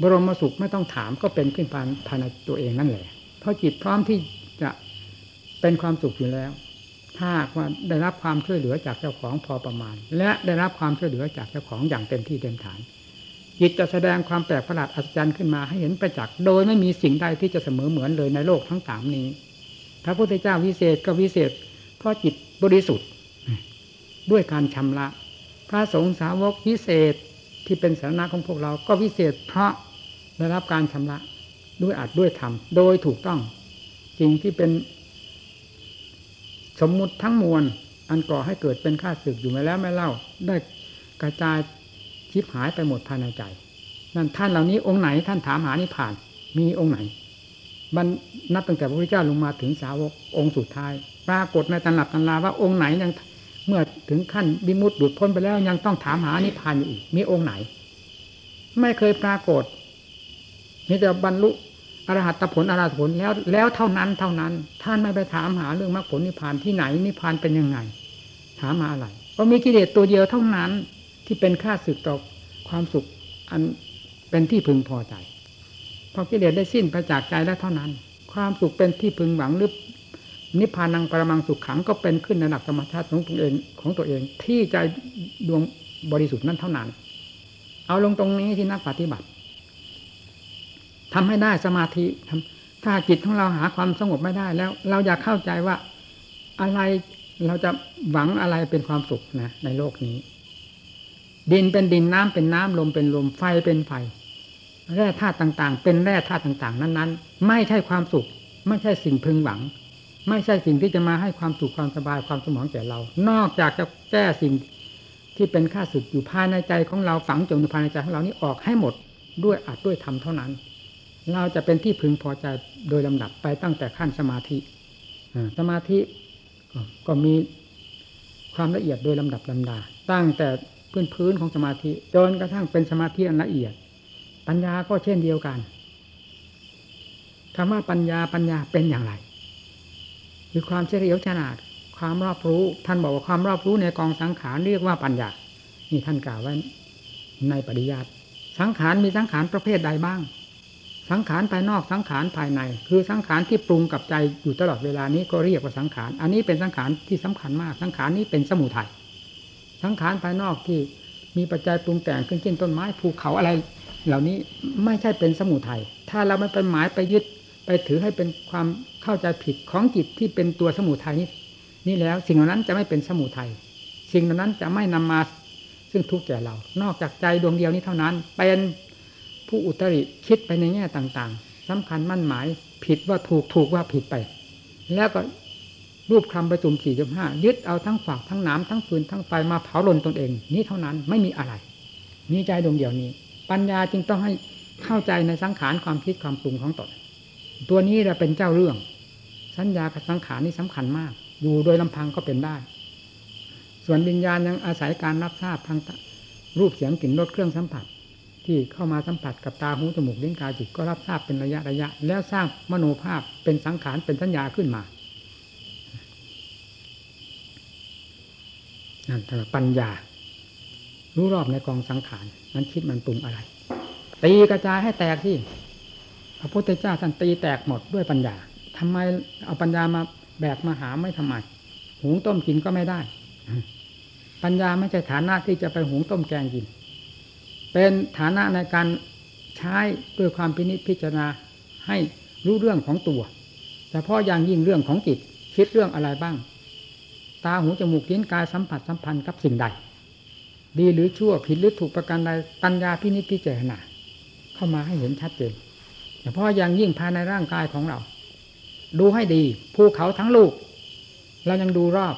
บรมสุขไม่ต้องถามก็เป็นขึ้นภายภายในตัวเองนั่นแหละ เพราะจิตพร้อมที่จะเป็นความสุขอยู่แล้ว ถ้าว่าได้รับความช่วยเหลือจากเจ้าของพอประมาณ และได้รับความช่วยเหลือจากเจ้าของอย่างเต็มที่เต็มฐาน จิตจะแสดงความแปลกประหลาดอัศจรรย์ขึ้นมาให้เห็นประจักษ์โดยไม่มีสิ่งใดที่จะเสมอเหมือนเลยในโลกทั้งสามนี้ พระพุทธเจ้าวิเศษก็วิเศษ เพราะจิตบริสุทธิ์ ด้วยการชำระ พระสงฆ์สาวกวิเศษที่เป็นสาระของพวกเราก็วิเศษเพราะได้รับการชำระด้วยอัดด้วยธรรมโดยถูกต้องสิ่งที่เป็นสมมุติทั้งมวลอันก่อให้เกิดเป็นข้าศึกอยู่มาแล้วไม่เล่า ได้กระจายชิบหายไปหมดภายในใจ นั่นท่านเหล่านี้องค์ไหนท่านถามหานิพพาน มีองค์ไหน มันนับตั้งแต่พระพุทธเจ้าลงมาถึงสาวกองค์สุดท้าย ปรากฏในตำรับตำราว่าองค์ไหนยังเมื่อถึงขั้นบิมุตดุดพ้นไปแล้วยังต้องถามหานิพพานอยู่อีก มีองค์ไหน ไม่เคยปรากฏมีแต่บรรลุอรหัตผลอรหัตผลแล้วแล้วเท่านั้นเท่านั้น ท่านไม่ไปถามหาเรื่องมรรคผลนิพพานที่ไหนนิพพานเป็นยังไง ถามมาอะไรก็มีกิเลสตัวเดียวเท่านั้นที่เป็นค่าสึกต่อความสุขอันเป็นที่พึงพอใจพอกิเลสได้สิ้นไปจากใจแล้วเท่านั้น ความสุขเป็นที่พึงหวังหรือ นิพพานังปรมังสุขขังก็เป็นขึ้นในหลักธรรมชาติของตัวเองของตัวเอง ที่ใจดวงบริสุทธิ์นั้นเท่านั้น เอาลงตรงนี้ที่นักปฏิบัติทำให้ได้สมาธิถ้าจิตของเราหาความสงบไม่ได้แล้ว เราอยากเข้าใจว่าอะไรเราจะหวังอะไรเป็นความสุขนะในโลกนี้ ดินเป็นดินน้ำเป็นน้ำลมเป็นลมไฟเป็นไฟแร่ธาตุต่าง ๆ เป็นแร่ธาตุต่าง ๆ นั้น ๆ ไม่ใช่ความสุข ไม่ใช่สิ่งพึงหวัง ไม่ใช่สิ่งที่จะมาให้ความสุขความสบายความสมองแก่เรา นอกจากจะแก้สิ่งที่เป็นค่าสึกอยู่ภายในใจของเราฝังจมอยู่ภายในใจของเรานี้ออกให้หมดด้วยอาจด้วยธรรมเท่านั้น เราจะเป็นที่พึงพอใจโดยลำดับไปตั้งแต่ขั้นสมาธิสมาธิก็มีความละเอียดโดยลำดับลำดา ตั้งแต่พื้นพื้นของสมาธิจนกระทั่งเป็นสมาธิอันละเอียด ปัญญาก็เช่นเดียวกันคำว่าปัญญาปัญญาเป็นอย่างไร คือความเฉลียวฉลาด ความรอบรู้ ท่านบอกว่าความรอบรู้ในกองสังขารเรียกว่าปัญญา นี่ท่านกล่าวไว้ในปริยัติสังขารมีสังขารประเภทใดบ้าง สังขารภายนอกสังขารภายใน คือสังขารที่ปรุงกับใจอยู่ตลอดเวลานี้ก็เรียกว่าสังขาร อันนี้เป็นสังขารที่สำคัญมาก สังขารนี้เป็นสมุทัยสังขารภายนอกที่มีปัจจัยปรุงแต่งขึ้นเช่นต้นไม้ภูเขาอะไร เหล่านี้ไม่ใช่เป็นสมุทัยถ้าเราไม่ไปหมายไปยึด ไปถือให้เป็นความเข้าใจผิดของจิตที่เป็นตัวสมุทัยนี้นี่แล้ว สิ่งเหล่านั้นจะไม่เป็นสมุทัยสิ่งเหล่านั้นจะไม่นำมาซึ่งทุกข์แก่เรา นอกจากใจดวงเดียวนี้เท่านั้น เป็นผู้อุตริคิดไปในแง่ต่างๆสำคัญมั่นหมายผิดว่าถูกถูกว่าผิดไป แล้วก็รูปคำประจุมสี่จุดห้ายึดเอาทั้งฝากทั้งน้ำทั้งฟืนทั้งไฟมาเผาลนตนเอง นี้เท่านั้นไม่มีอะไรมีใจดวงเดียวนี้ ปัญญาจึงต้องให้เข้าใจในสังขารความคิดความปรุงของตน ตัวนี้เราเป็นเจ้าเรื่อง สัญญากับสังขารนี่สำคัญมาก อยู่โดยลำพังก็เป็นได้ ส่วนวิญญาณยังอาศัยการรับทราบทางรูปเสียงกลิ่นรสเครื่องสัมผัส ที่เข้ามาสัมผัสกับตาหูจมูกลิ้นกายจิตก็รับทราบเป็นระยะระยะ แล้วสร้างมโนภาพเป็นสังขารเป็นสัญญาขึ้นมานั่นคือปัญญา รู้รอบในกองสังขารมันคิดมันปรุงอะไรตีกระจายให้แตกที่ พระพุทธเจ้าท่านตีแตกหมดด้วยปัญญาทำไมเอาปัญญามาแบกมาหาไม่ทำไมหุงต้มกินก็ไม่ได้ ปัญญาไม่ใช่ฐานะที่จะไปหุงต้มแกงกิน เป็นฐานะในการใช้ด้วยความพินิจพิจารณาให้รู้เรื่องของตัวเฉพาะอย่างยิ่งเรื่องของจิตคิดเรื่องอะไรบ้าง ตาหูจมูกลิ้นกายสัมผัสสัมพันธ์กับสิ่งใด ดีหรือชั่วผิดหรือถูกประการใดปัญญาพินิจพิจารณาเข้ามาให้เห็นชัดเจน เฉพาะอย่างยิ่งภายในร่างกายของเรา ดูให้ดีภูเขาทั้งลูก เรายังดูรอบ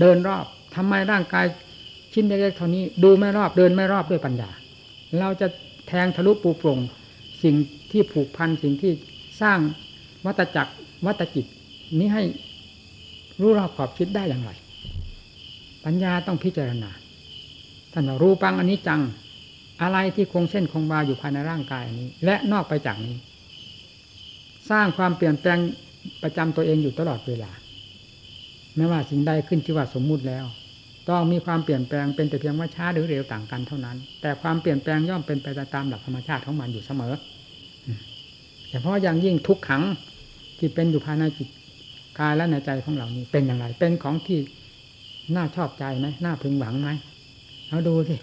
เดินรอบทำไมร่างกายชิ้นเล็กๆเท่านี้ ดูไม่รอบเดินไม่รอบด้วยปัญญา เราจะแทงทะลุปูปรงสิ่งที่ผูกพันสิ่งที่สร้างวัตจักรวัตจิต นี้ให้รู้รอบขอบคิดได้อย่างไร ปัญญาต้องพิจารณาท่านรู้ปังอันนี้จังอะไรที่คงเส้นคงวาอยู่ภายในร่างกายนี้ และนอกไปจากนี้ สร้างความเปลี่ยนแปลงประจำตัวเองอยู่ตลอดเวลา ไม่ว่าสิ่งใดขึ้นที่ว่าสมมุติแล้ว ต้องมีความเปลี่ยนแปลงเป็นแต่เพียงว่าช้าหรือเร็วต่างกันเท่านั้น แต่ความเปลี่ยนแปลงย่อมเป็นไปตามหลักธรรมชาติของมันอยู่เสมอเฉพาะอย่างยิ่งทุกขังที่เป็นอยู่ภายในจิตกายและในใจของเรานี้เป็นอย่างไร เป็นของที่น่าชอบใจไหมน่าพึงหวังไหมเราดูสิ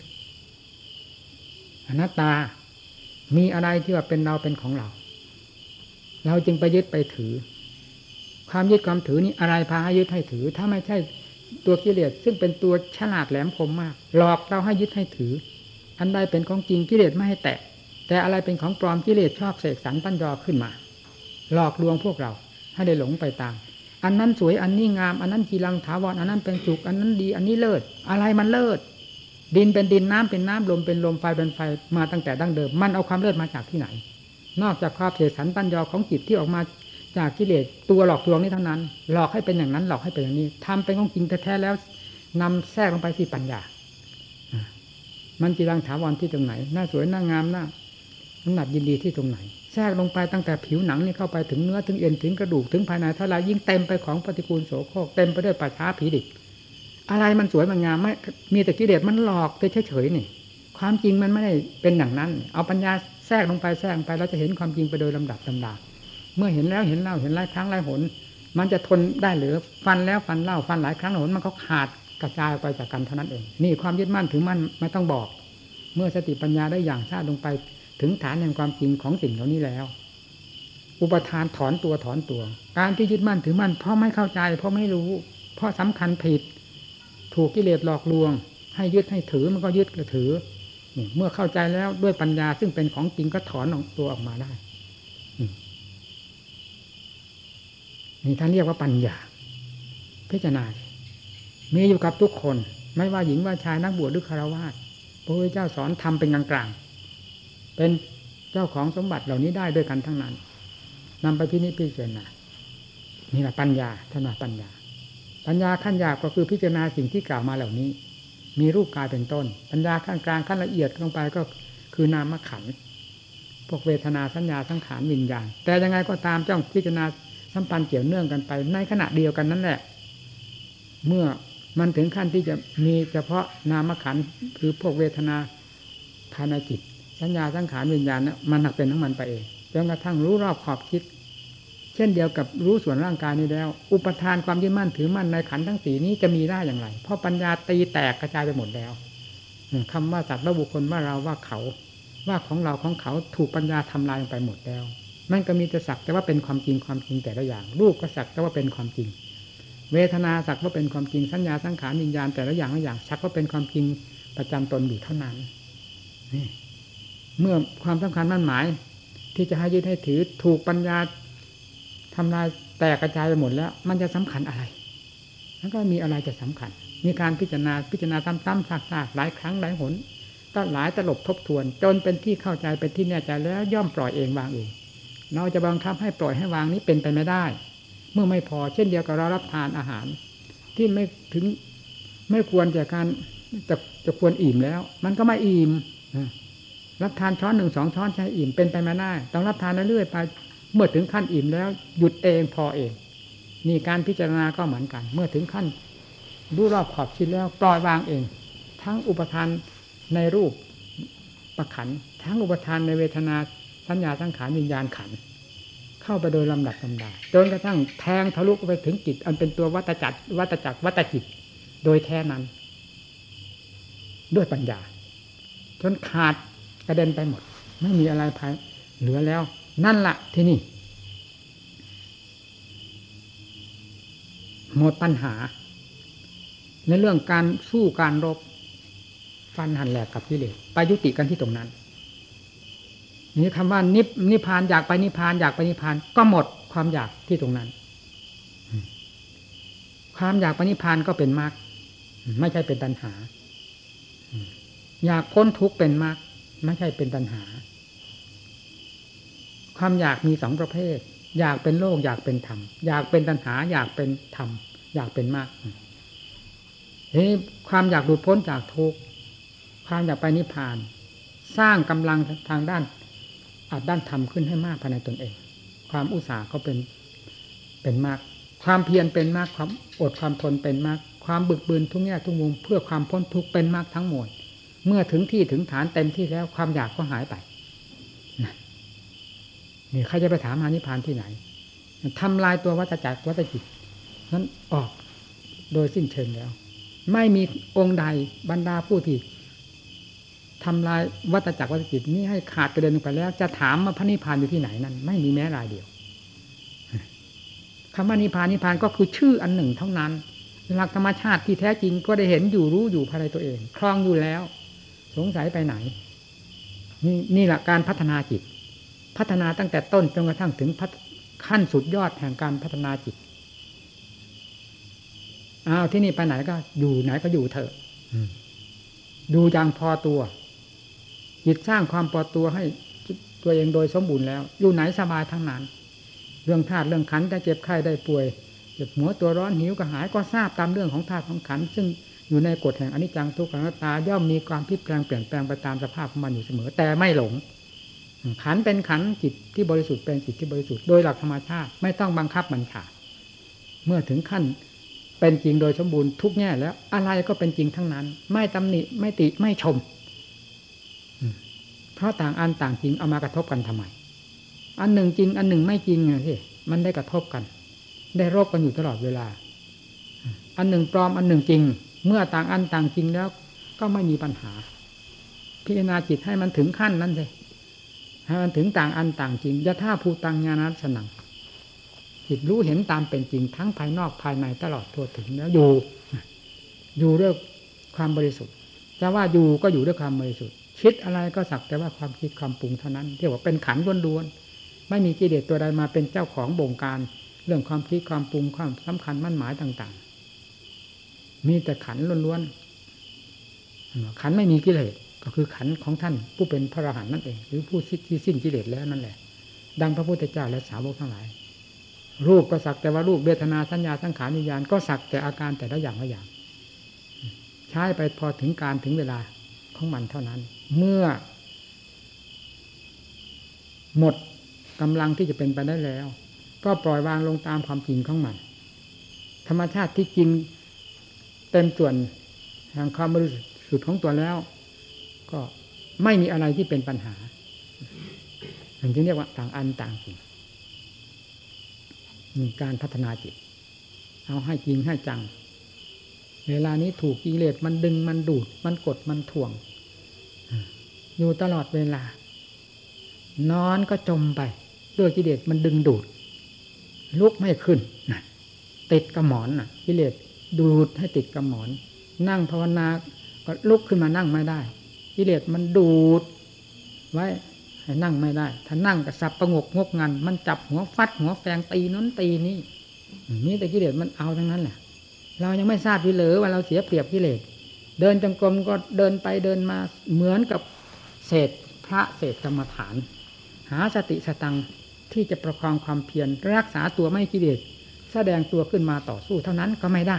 อนัตตา มีอะไรที่ว่าเป็นเราเป็นของเรา เราจึงไปยึดไปถือ ความยึดความถือนี้อะไรพาให้ยึดให้ถือ ถ้าไม่ใช่ตัวกิเลสซึ่งเป็นตัวฉลาดแหลมคมมาก หลอกเราให้ยึดให้ถือ อันใดเป็นของจริงกิเลสไม่ให้แตะ แต่อะไรเป็นของปลอมกิเลสชอบเสกสรรปั้นยอขึ้นมา หลอกลวงพวกเราให้ได้หลงไปตาม อันนั้นสวยอันนี้งาม อันนั้นกีรังถาวรอันนั้นเป็นสุขอันนั้นดี อันนี้เลิศ อะไรมันเลิศ ดินเป็นดินน้ำเป็นน้ำลมเป็นลมไฟเป็นไฟมาตั้งแต่ดั้งเดิม มันเอาความเลิศมาจากที่ไหน นอกจากความเสสรรปั้นยอของจิตที่ออกมาจากกิเลสตัวหลอกลวงนี้เท่านั้น หลอกให้เป็นอย่างนั้น หลอกให้เป็นอย่างนี้ทำเป็นของจริงแท้ๆแล้วนำแทรกลงไปที่ปัญญา มันจีรังถาวรที่ตรงไหน หน้าสวยหน้างามหน้าน้ำหนักยินดีที่ตรงไหน แทรกลงไปตั้งแต่ผิวหนังนี่เข้าไปถึงเนื้อถึงเอ็นถึงกระดูกถึงภายในเท่าไรยิ่งเต็มไปของปฏิกูลโสโครกเต็มไปด้วยป่าช้าผีดิบอะไรมันสวยมันงามไม่มีแต่กิเลสมันหลอกเฉยๆนี่ ความจริงมันไม่ได้เป็นอย่างนั้น เอาปัญญา แทรกลงไปแทรกไปเราจะเห็นความจริงไปโดยลำดับลำดาเมื่อเห็นแล้วเห็นเล่าเห็นหลายครั้งหลายหน มันจะทนได้หรือฟันแล้วฟันเล่าฟันหลายครั้งหนมันก็ขาดกระจายไปจากกันเท่านั้นเอง นี่ความยึดมั่นถือมั่นไม่ต้องบอก เมื่อสติปัญญาได้อย่างชาติลงไป ถึงฐานแห่งความจริงของสิ่งเหล่านี้แล้ว อุปทานถอนตัวถอนตัว การที่ยึดมั่นถือมั่นเพราะไม่เข้าใจเพราะไม่รู้ เพราะสำคัญผิด ถูกกิเลสหลอกลวง ให้ยึดให้ถือมันก็ยึดก็ถือ เมื่อเข้าใจแล้วด้วยปัญญาซึ่งเป็นของจริงก็ถอนออกตัวออกมาได้นี่ท่านเรียกว่าปัญญา พิจารณา มีอยู่กับทุกคน ไม่ว่าหญิงว่าชายนักบวชหรือคารวะพระพุทธเจ้าสอนทำเป็นกลางๆ เป็นเจ้าของสมบัติเหล่านี้ได้ด้วยกันทั้งนั้นนำไปพินิจพิจารณานี่แหละปัญญาท่านว่าปัญญา ปัญญาขั้นยากก็คือพิจารณาสิ่งที่กล่าวมาเหล่านี้ มีรูปกายเป็นต้น ปัญญาขั้นกลางขั้นละเอียดลงไปก็คือนามขันพวกเวทนาสัญญาสังขารวิญญาณ แต่ยังไงก็ตามจ้องพิจารณาสัมพันธ์เกี่ยวเนื่องกันไป ในขณะเดียวกันนั่นแหละ เมื่อมันถึงขั้นที่จะมีเฉพาะนามขันคือพวกเวทนาภายในจิตสัญญาสังขารวิญญาณนะมันหนักเป็นทั้งมันไปเองจนกระทั่งรู้รอบขอบคิด ช่นเดียวกับรู้ส่วนร่างกายนี้แล้ว อุปทานความยึดมั่นถือมั่นในขันทั้งสีนี้จะมีได้อย่างไร เพราะปัญญาตีแตกกระจายไปหมดแล้วคำว่าสัตว์ว่าบุคคลว่าเราว่าเขา ว่าของเราของเขาถูกปัญญาทำลายไปหมดแล้ว มันก็มีแต่สักแต่ว่าเป็นความจริงความจริงแต่ละอย่าง รูปก็สักแต่ว่าเป็นความจริง เวทนาสักว่าเป็นความจริงสัญญาสังขารวิญญาณแต่ละอย่างละอย่างสักว่าเป็นความจริงประจำตนอยู่เท่านั้นนี่เมื่อความสำคัญมั่นหมาย ที่จะให้ยึดให้ถือถูกปัญญา ทำลายแตกกระจายไปหมดแล้ว มันจะสำคัญอะไรแล้วก็มีอะไรจะสำคัญ มีการพิจารณาพิจารณาซ้ำๆซากๆหลายครั้งหลายหนตั้งหลายตลบทบทวน จนเป็นที่เข้าใจเป็นที่แน่ใจแล้วย่อมปล่อยเองวางเองเราจะบังคับให้ปล่อยให้วางนี้เป็นไปไม่ได้ เมื่อไม่พอเช่นเดียวกับเรารับทานอาหาร ที่ไม่ถึงไม่ควรจะการจะจะควรอิ่มแล้ว มันก็ไม่อิ่มรับทานช้อนหนึ่งสองช้อนใช้อิ่มเป็นไปไม่ได้ต้องรับทานเรื่อยๆไป เมื่อถึงขั้นอิ่มแล้ว หยุดเองพอเอง นี่การพิจารณาก็เหมือนกัน เมื่อถึงขั้นรู้รอบขอบคิดแล้วปล่อยวางเอง ทั้งอุปทานในรูปประขัน ทั้งอุปทานในเวทนาสัญญาทั้งขานวิญญาณขัน เข้าไปโดยลำดับลำดาจนกระทั่งแทงทะลุไปถึงจิต อันเป็นตัววัตจักรวัตจักรวัตจิต โดยแท้นั้น ด้วยปัญญา จนขาดกระเด็นไปหมด ไม่มีอะไรภายเหลือแล้ว นั่นละที่นี่ หมดปัญหา ในเรื่องการสู้การรบ ฟันหันแหลกกับกิเลสไปยุติกันที่ตรงนั้น นี่คำว่านิพนิพานอยากไปนิพานอยากไปนิพาน ก็หมดความอยากที่ตรงนั้น ความอยากไปนิพานก็เป็นมรรคไม่ใช่เป็นตัณหา อยากพ้นทุกข์เป็นมรรคไม่ใช่เป็นตัณหา ความอยากมีสองประเภท อยากเป็นโลกอยากเป็นธรรม อยากเป็นตัณหา อยากเป็นธรรม อยากเป็นมรรคนี่ความอยากหลุดพ้นจากทุกข์ความอยากไปนิพพาน สร้างกำลังทางด้านอาจด้านธรรมขึ้นให้มากภายในตนเอง ความอุตสาห์ก็เป็นเป็นมาก ความเพียรเป็นมากความอดความทนเป็นมาก ความบึกบืนทุกแง่ทุกมุมเพื่อความพ้นทุกข์เป็นมากทั้งหมด เมื่อถึงที่ถึงฐานเต็มที่แล้วความอยากก็หายไป นี่ใครจะไปถามหานิพพานที่ไหนทำลายตัววัฏจักรวัฏจิตนั้นออกโดยสิ้นเชิงแล้ว ไม่มีองค์ใดบรรดาผู้ที่ทำลายวัฏจักรวัฏจิตนี้ให้ขาดกระเด็นไปแล้ว จะถามมาพระนิพพานอยู่ที่ไหนนั้น ไม่มีแม้รายเดียวคำว่านิพพานนิพพานก็คือชื่ออันหนึ่งเท่านั้น หลักธรรมชาติที่แท้จริงก็ได้เห็นอยู่รู้อยู่ภายในตัวเอง คลองอยู่แล้ว สงสัยไปไหน นี่นี่แหละการพัฒนาจิต พัฒนาตั้งแต่ต้นจนกระทั่งถึงขั้นสุดยอดแห่งการพัฒนาจิตอ้าวที่นี่ไปไหนก็อยู่ไหนก็อยู่เถอะดูอย่างพอตัว จิตสร้างความพอตัวให้ตัวเองโดยสมบูรณ์แล้ว อยู่ไหนสบายทั้งนั้น เรื่องธาตุเรื่องขันจะเจ็บไข้ได้ป่วยเจ็บหัวตัวร้อนหิวกระหายก็ทราบตามเรื่องของธาตุของขันซึ่งอยู่ในกฎแห่งอนิจจังทุกขังตาย่อมมีความพลิกแปลงเปลี่ยนแปลงไปตามสภาพของมันอยู่เสมอ แต่ไม่หลง ขันเป็นขันจิตที่บริสุทธิ์เป็นจิตที่บริสุทธิ์โดยหลักธรรมชาติไม่ต้องบังคับบัญชาเมื่อถึงขั้นเป็นจริงโดยสมบูรณ์ทุกแง่แล้ว อะไรก็เป็นจริงทั้งนั้น ไม่ตำหนิไม่ติไม่ชม เพราะต่างอันต่างจริงเอามากระทบกันทำไม อันหนึ่งจริง อันหนึ่งไม่จริงไงสิมันได้กระทบกัน ได้รบกันอยู่ตลอดเวลา อันหนึ่งปลอมอันหนึ่งจริง เมื่อต่างอันต่างจริงแล้ว ก็ไม่มีปัญหา พิจารณาจิตให้มันถึงขั้นนั้นเลย ให้มันถึงต่างอันต่างจริงยะท่าภูตังญาณสนังจิตรู้เห็นตามเป็นจริงทั้งภายนอกภายในตลอดทั่วถึงแล้วอยู่ อยู่ด้วยความบริสุทธิ์จะว่าอยู่ก็อยู่ด้วยความบริสุทธิ์คิดอะไรก็สักแต่ว่าความคิดความปรุงเท่านั้นเรียกว่าเป็นขันล้วนๆไม่มีกิเลสตัวใดมาเป็นเจ้าของบงการเรื่องความคิดความปรุงความสำคัญมั่นหมายต่าง ๆ มีแต่ขันล้วนๆขันไม่มีกิเลส ก็คือขันของท่านผู้เป็นพระอรหันต์นั่นเอง หรือผู้ที่สิ้นกิเลสแล้วนั่นแหละ ดังพระพุทธเจ้าและสาวกทั้งหลาย รูปก็สักแต่ว่ารูปเวทนาสัญญาสังขารนิยานก็สักแต่อาการแต่ละอย่างละอย่าง ใช้ไปพอถึงการถึงเวลาของมันเท่านั้น เมื่อ หมดกำลังที่จะเป็นไปได้แล้ว ก็ปล่อยวางลงตามความจริงของมัน ธรรมชาติที่จริงเต็มส่วนแห่งความบริสุทธิ์ของตัวแล้ว ก็ไม่มีอะไรที่เป็นปัญหาอย่างที่เรียกว่าต่างอันต่างจริงมีการพัฒนาจิต เอาให้จริงให้จัง เวลานี้ถูกกิเลสมันดึงมันดูด มันกดมันถ่วง อยู่ตลอดเวลา นอนก็จมไป ด้วยกิเลสมันดึงดูด ลุกไม่ขึ้นนะติดกระหมอนนะกิเลสดูดให้ติดกระหมอน นั่งภาวนาก็ลุกขึ้นมานั่งไม่ได้ กิเลสมันดูด ไว้ให้นั่งไม่ได้ ถ้านั่งกับสับประงกงกงัน มันจับหัวฟัดหัวแฝงตีน้นตีนี่นี่แต่กิเลสมันเอาทั้งนั้นแหละ เรายังไม่ทราบวิเลยว่าเราเสียเปรียบกิเลส เดินจงกรมก็เดินไปเดินมาเหมือนกับเศษพระเศษกรรมฐาน หาสติสตังที่จะประคองความเพียรรักษาตัวไม่กิเลสแสดงตัวขึ้นมาต่อสู้เท่านั้นก็ไม่ได้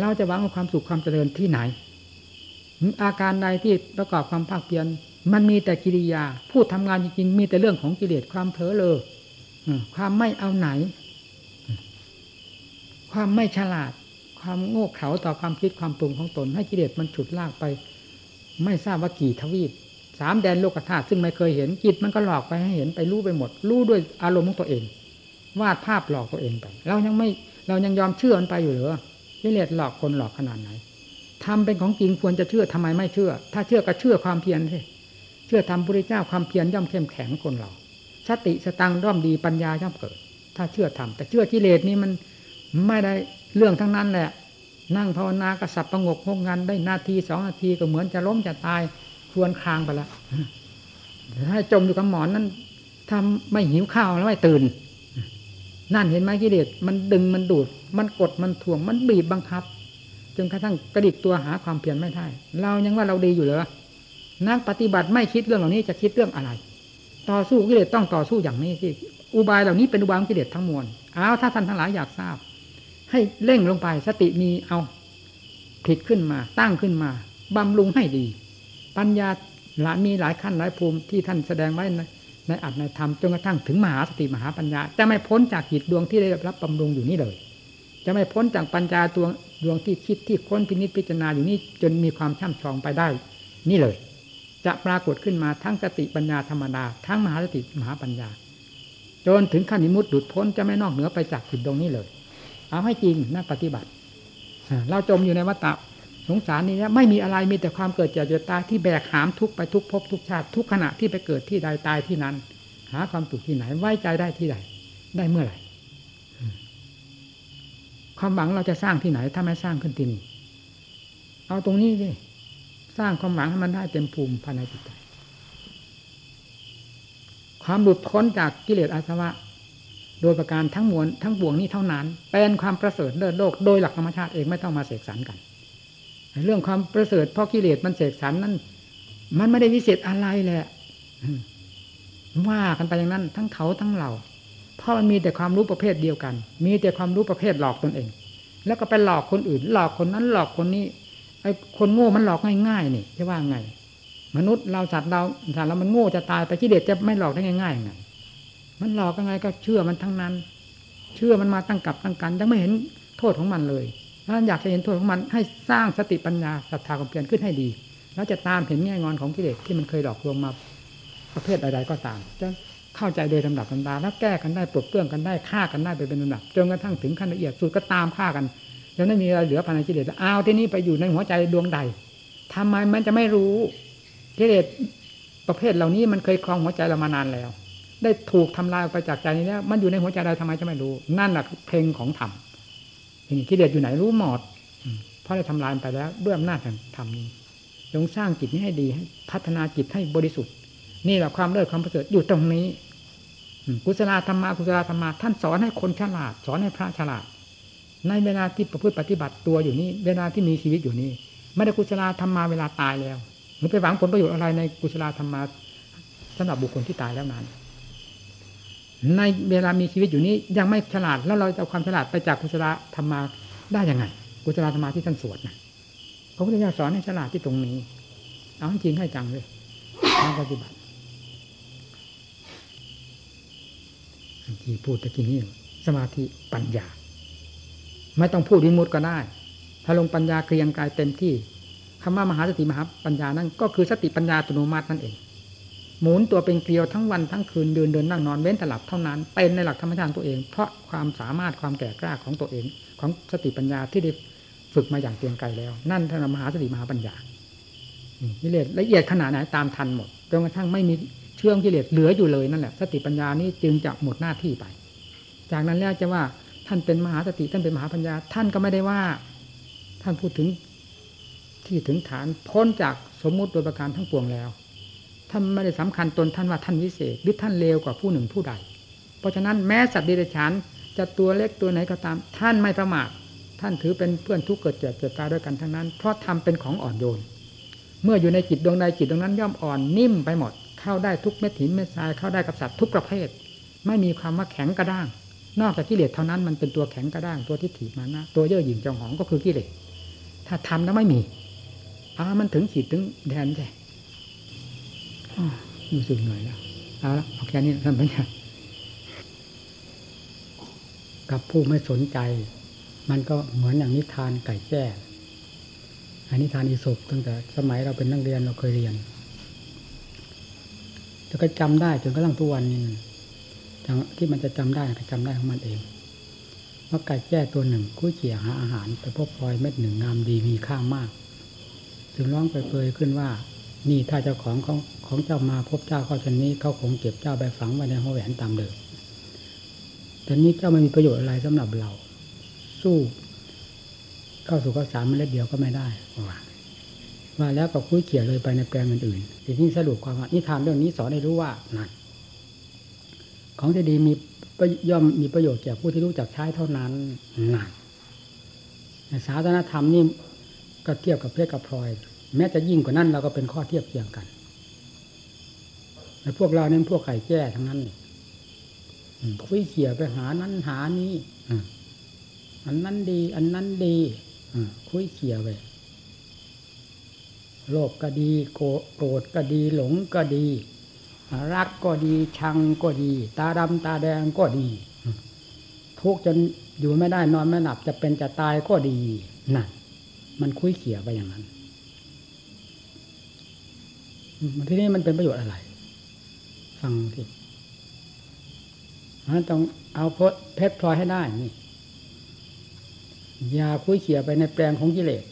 เราจะหวังความสุขความเจริญที่ไหน อาการใดที่ประกอบความภาคเพียรมันมีแต่กิริยา พูดทำงานจริงๆมีแต่เรื่องของกิเลสความเผลอเลยความไม่เอาไหน ความไม่ฉลาด ความโง่เขลาต่อความคิดความปรุงของตน ให้กิเลสมันฉุดลากไป ไม่ทราบว่ากี่ทวีปสามแดนโลกธาตุซึ่งไม่เคยเห็นจิตมันก็หลอกไปให้เห็นไปรู้ไปหมด รู้ด้วยอารมณ์ของตัวเอง วาดภาพหลอกตัวเองไปเรายังไม่เรายังยอมเชื่อมันไปอยู่หรือกิเลสหลอกคนหลอกขนาดไหน ทำเป็นของจริงควรจะเชื่อทำไมไม่เชื่อ ถ้าเชื่อก็เชื่อความเพียรสิเชื่อทำพระเจ้าความเพียรย่อมเข้มแข็งคนเราสติสตังย่อมดีปัญญาย่อมเกิด ถ้าเชื่อทำแต่เชื่อกิเลสนี้มันไม่ได้เรื่องทั้งนั้นแหละ นั่งภาวนากระสับประงกงกงานได้นาทีสองนาทีก็เหมือนจะล้มจะตายควนคลางไปแล้วถ้าจมอยู่กับหมอนนั้นทำไม่หิวข้าวแล้วไม่ตื่น นั่นเห็นไหมกิเลสมันดึงมันดูด มันกดมันถ่วงมันบีบบังคับ จนกระทั่งกระดิกตัวหาความเพียรไม่ได้ เรายังว่าเราดีอยู่เหรอนักปฏิบัติไม่คิดเรื่องเหล่านี้จะคิดเรื่องอะไร ต่อสู้กิเลสต้องต่อสู้อย่างนี้ที่อุบายเหล่านี้เป็นอุบายกิเลสทั้งมวลอ้าวถ้าท่านทั้งหลายอยากทราบ ให้เร่งลงไปสติมีเอาผิดขึ้นมาตั้งขึ้นมาบำรุงให้ดี ปัญญาหลายมีหลายขั้นหลายภูมิที่ท่านแสดงไว้ในในอัตในธรรมจนกระทั่งถึงมหาสติมหาปัญญา จะไม่พ้นจากจิตดวงที่ได้รับบำรุงอยู่นี่เลย จะไม่พ้นจากปัญญาดวงดวงที่คิดที่ค้นพินิจพิจารณาอยู่นี่จนมีความช่ำชองไปได้ นี่เลย จะปรากฏขึ้นมาทั้งสติปัญญาธรรมดา ทั้งมหาสติมหาปัญญา จนถึงขั้นนิมุตดุดพ้นจะไม่นอกเหนือไปจากจิตดวงนี้เลย เอาให้จริงนักปฏิบัติเราจมอยู่ในวัฏฏะสงสารนี้นะไม่มีอะไรมีแต่ความเกิดเจ็บเจ็บตายที่แบกหามทุกไปทุกภพทุกชาติทุกขณะที่ไปเกิดที่ใดตายที่นั้น หาความสุขที่ไหนไว้ใจได้ที่ใดได้เมื่อไหร่ ความหวังเราจะสร้างที่ไหน ถ้าไม่สร้างขึ้นที่นี่เอาตรงนี้ดิสร้างความหวังให้มันได้เต็มภูมิภายในจิตใจ ความหลุดพ้นจากกิเลสอาสวะ โดยประการทั้งมวลทั้งปวงนี้เท่านั้น เป็นความประเสริฐเลิศโลกโดยหลักธรรมชาติเองไม่ต้องมาเสกสรรกัน เรื่องความประเสริฐเพราะกิเลสมันเสกสรรนั้น มันไม่ได้วิเศษอะไรแหละว่ากันไปอย่างนั้น ทั้งเขาทั้งเรา เพราะมันมีแต่ความรู้ประเภทเดียวกัน มีแต่ความรู้ประเภทหลอกตนเอง แล้วก็ไปหลอกคนอื่น หลอกคนนั้นหลอกคนนี้ไอ้คนโง่มันหลอกง่ายๆนี่จะว่าไง มนุษย์เราสัตว์เราสัตว์เรามันโง่จะตายไปกิเลสจะไม่หลอกได้ง่ายๆไงมันหลอกยังไงก็เชื่อมันทั้งนั้น เชื่อมันมาตั้งกับตั้งกันยังไม่เห็นโทษของมันเลยถ้าอยากจะเห็นโทษของมันให้สร้างสติปัญญาศรัทธาความเพียรขึ้นให้ดี แล้วจะตามเห็นแง่งอนของกิเลสที่มันเคยหลอกลวงมาประเภทใดๆก็ตามจะ เข้าใจโดยลำดับลำดาแล้วแก้กันได้ปลดเปลื้องกันได้ฆ่ากันได้ไปเป็นลำดับจนกระทั่งถึงขั้นละเอียดสุดก็ตามฆ่ากันแล้วไม่มีอะไรเหลือภายในกิเลสอ้าวที่นี้ไปอยู่ในหัวใจดวงใดทำไมมันจะไม่รู้กิเลสประเภทเหล่านี้มันเคยครองหัวใจเรามานานแล้ว ได้ถูกทำลายไปจากใจนี้แล้ว มันอยู่ในหัวใจเราทำไมจะไม่รู้ นั่นแหละเพลงของธรรมกิเลสอยู่ไหนรู้หมดเพราะได้ทำลายไปแล้วด้วยอำนาจแห่งธรรมนี้จงสร้างจิตนี้ให้ดีให้พัฒนาจิตให้บริสุทธิ์ นี่แหละความเลิศความประเสริฐอยู่ตรงนี้ กุศลธรรมะกุศลธรรมะท่านสอนให้คนฉลาด สอนให้พระฉลาด ในเวลาที่ประพฤติปฏิบัติตัวอยู่นี้ เวลาที่มีชีวิตอยู่นี้ไม่ได้กุศลธรรมะเวลาตายแล้วหรือไปหวังผลประโยชน์อะไรในกุศลธรรมะสำหรับบุคคลที่ตายแล้วนั้นในเวลามีชีวิตอยู่นี้ยังไม่ฉลาดแล้วเราจะเอาความฉลาดไปจากกุศลธรรมะได้ยังไง กุศลธรรมะที่ท่านสวดนะพระพุทธเจ้าสอนให้ฉลาดที่ตรงนี้ เอาจริงให้จังเลยทางปฏิบัติ ที่พูดตะกี้นี้สมาธิปัญญา ไม่ต้องพูดวิมุตก็ได้ ถ้าลงปัญญาเกรียงกายเต็มที่คำว่ามหาสติมหาปัญญานั่นก็คือสติปัญญาอัตโนมัตินั่นเอง หมุนตัวเป็นเกลียวทั้งวันทั้งคืนเดินเดินนั่งนอนเว้นแต่หลับเท่านั้น เป็นในหลักธรรมชาติตัวเอง เพราะความสามารถความแก่กล้าของตัวเอง ของสติปัญญาที่ได้ฝึกมาอย่างเตียงไกลแล้ว นั่นท่านมหาสติมหาปัญญากิเลสละเอียดขนาดไหนตามทันหมดจนกระทั่งไม่มี เชื่อมกิเลสเหลืออยู่เลยนั่นแหละสติปัญญานี้จึงจะหมดหน้าที่ไป จากนั้นแล้วจะว่าท่านเป็นมหาสติท่านเป็นมหาปัญญา ท่านก็ไม่ได้ว่า ท่านพูดถึงที่ถึงฐานพ้นจากสมมุติโดยประการทั้งปวงแล้วท่านไม่ได้สำคัญตนท่านว่าท่านวิเศษหรือท่านเลวกว่าผู้หนึ่งผู้ใด เพราะฉะนั้นแม้สัตว์ดิเรกชันจะตัวเล็กตัวไหนก็ตาม ท่านไม่ประมาทท่านถือเป็นเพื่อนทุกเกิดเจ็บเจ็บตายด้วยกันทั้งนั้น เพราะทำเป็นของอ่อนโยน เมื่ออยู่ในจิตดวงใดจิตดวงนั้นย่อมอ่อนนิ่มไปหมด เข้าได้ทุกเม็ดหินเม็ดทรายเข้าได้กับสัตว์ทุกประเภท ไม่มีความว่าแข็งกระด้าง นอกจากกิเลสเท่านั้นมันเป็นตัวแข็งกระด้างตัวที่ถีบมานะ ตัวเย่อหยิ่งจองหองก็คือกิเลสถ้าทำแล้วไม่มีอ่ามันถึงขีดถึงแดนใช่รู้สึกเหนื่อยแล้วเอาละเอาแค่นี้ท่านพญากับผู้ไม่สนใจ มันก็เหมือนอย่างนิทานไก่แจ้อันนิทานอีสปตั้งแต่สมัยเราเป็นนักเรียนเราเคยเรียน จะก็จำได้จนกระทั่งทุกวันนี้ที่มันจะจำได้ก็จำได้ของมันเองว่าไก่แจ้ตัวหนึ่งคุ้ยเขี่ยหาอาหารไปพบพลอยเม็ดหนึ่งงามดีมีค่ามาก จึงร้องไปเปยขึ้นว่า นี่ถ้าเจ้าของของของเจ้ามาพบเจ้าเขาชนนี้เขาคงเก็บเจ้าไปฝังไว้ในห้องแหวนตามเดิมแต่นี้เจ้าไม่มีประโยชน์อะไรสำหรับเรา สู้ เข้าสู่ข้าวสารเมล็ดเดียวก็ไม่ได้ว่า ว่าแล้วก็คุ้ยเขี่ยเลยไปในแปลงอื่นๆทีนี้สรุปความว่านิทานเรื่องนี้สอนให้รู้ว่านั่นของที่ดีมีย่อมมีประโยชน์แก่ผู้ที่รู้จักใช้เท่านั้นนั่นศาสนธรรมนี่ก็เทียบกับเพชรกับพลอย แม้จะยิ่งกว่านั้นเราก็เป็นข้อเทียบเทียงกันแต่พวกเราเนี่ยพวกไข่แก้ทั้งนั้นคุยเขี่ยไปหานั้นหานี้อันนั้นดี อันนั้นดีคุยเขี่ยไป โลภก็ดีโกรธก็ดีหลงก็ดี รักก็ดีชังก็ดี ตาดำตาแดงก็ดี ทุกจนอยู่ไม่ได้นอนไม่หลับจะเป็นจะตายก็ดีนั่นมันคุยเขี่ยไปอย่างนั้นที่นี้มันเป็นประโยชน์อะไร ฟังทีต้องเอาเพชรพลอยให้ได้นี่อย่าคุยเขี่ยไปในแปลงของกิเลส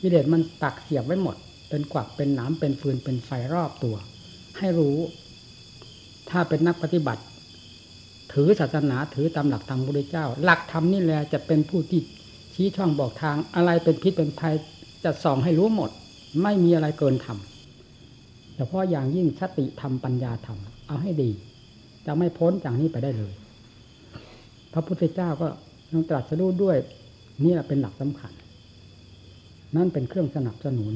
กิเลสมันตักเสียบไว้หมด เป็นกวักเป็นหนามเป็นฟืนเป็นไฟรอบตัว ให้รู้ ถ้าเป็นนักปฏิบัติ ถือศาสนาถือตามหลักธรรมพระพุทธเจ้า หลักธรรมนี่แหละจะเป็นผู้ที่ชี้ช่องบอกทางอะไรเป็นพิษเป็นภัยจะส่องให้รู้หมด ไม่มีอะไรเกินธรรมเฉพาะอย่างยิ่งสติธรรมปัญญาธรรมเอาให้ดี จะไม่พ้นจากนี้ไปได้เลย พระพุทธเจ้าก็ต้องตรัสรู้ด้วย นี่เป็นหลักสำคัญ นั่นเป็นเครื่องสนับสนุน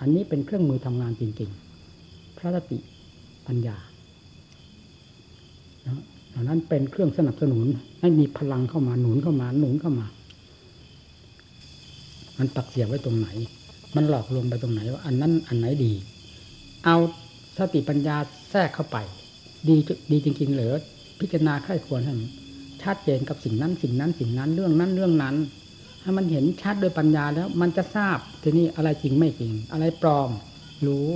อันนี้เป็นเครื่องมือทำงานจริง ๆ พระสติปัญญาอันนั้นเป็นเครื่องสนับสนุนให้มีพลังเข้ามาหนุนเข้ามาหนุนเข้ามา มันตักเสียบไว้ตรงไหน มันหลอกลวงไปตรงไหนว่าอันนั้นอันไหนดี เอาสติปัญญาแทรกเข้าไป ดีดีจริงๆเหรือพิจารณาไข้ควรให้ชัดเจนกับสิ่งนั้นสิ่งนั้นสิ่งนั้นเรื่องนั้นเรื่องนั้น ถ้ามันเห็นชัดโดยปัญญาแล้ว มันจะทราบทีนี้อะไรจริงไม่จริง อะไรปลอม รู้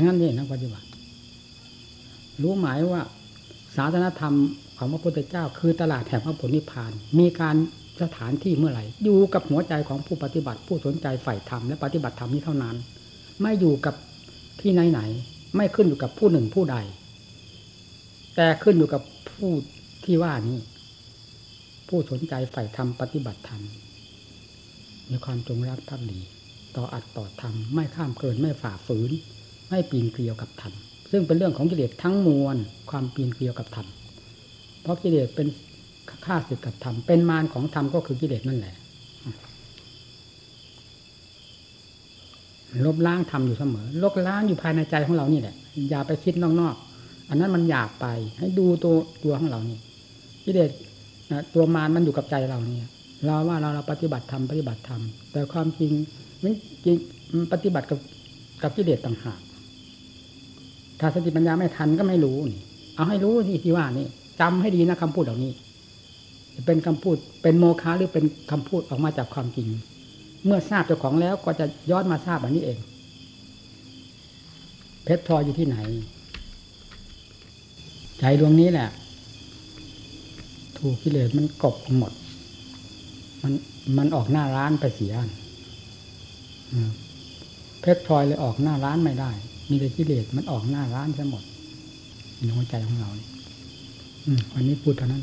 งั้นนี่นักปฏิบัติ รู้หมายว่า ศาสนธรรมของพระพุทธเจ้า คือตลาดแห่งพระผลนิพพาน มีการสถานที่เมื่อไหร่ อยู่กับหัวใจของผู้ปฏิบัติ ผู้สนใจใฝ่ธรรมและปฏิบัติธรรมนี้เท่านั้น ไม่อยู่กับที่ไหนไหน ไม่ขึ้นอยู่กับผู้หนึ่งผู้ใด แต่ขึ้นอยู่กับผู้ที่ว่านี้ ผู้สนใจใฝ่ธรรมปฏิบัติธรรมมีความจงรักภักดี ต่ออัดต่อธรรมไม่ข้ามเกินไม่ฝ่าฝืน ไม่ปีนเกลียวกับธรรมซึ่งเป็นเรื่องของกิเลสทั้งมวลความปีนเกลียวกับธรรมเพราะกิเลสเป็นข้าศึกกับธรรมเป็นมารของธรรมก็คือกิเลสนั่นแหละลบล้างธรรมอยู่เสมอ ลบล้างอยู่ภายในใจของเรานี่แหละ อย่าไปคิดนอกๆ อันนั้นมันอยากไป ให้ดูตัวตัวของเรานี่กิเลส นะตัวมารมันอยู่กับใจเราเนี่ย เราว่าเราเราปฏิบัติธรรมปฏิบัติธรรมแต่ความจริงมันจริงปฏิบัติกับกับกิเลสต่างหากถ้าสติปัญญาไม่ทันก็ไม่รู้นี่ เอาให้รู้ที่ที่ว่านี่จำให้ดีนะคำพูดเหล่านี้ เป็นคำพูดเป็นโมฆะหรือเป็นคำพูดออกมาจากความจริง เมื่อทราบเจ้าของแล้วก็จะย้อนมาทราบอันนี้เอง เพชรพลอยอยู่ที่ไหน ใจดวงนี้แหละ ถูกกิเลสมันกบหมด มันมันออกหน้าร้านไปเสียเพชรพลอยเลยออกหน้าร้านไม่ได้ มีแต่กิเลสมันออกหน้าร้านซะหมดในหัวใจของเราเนี่วันนี้พูดเท่านั้น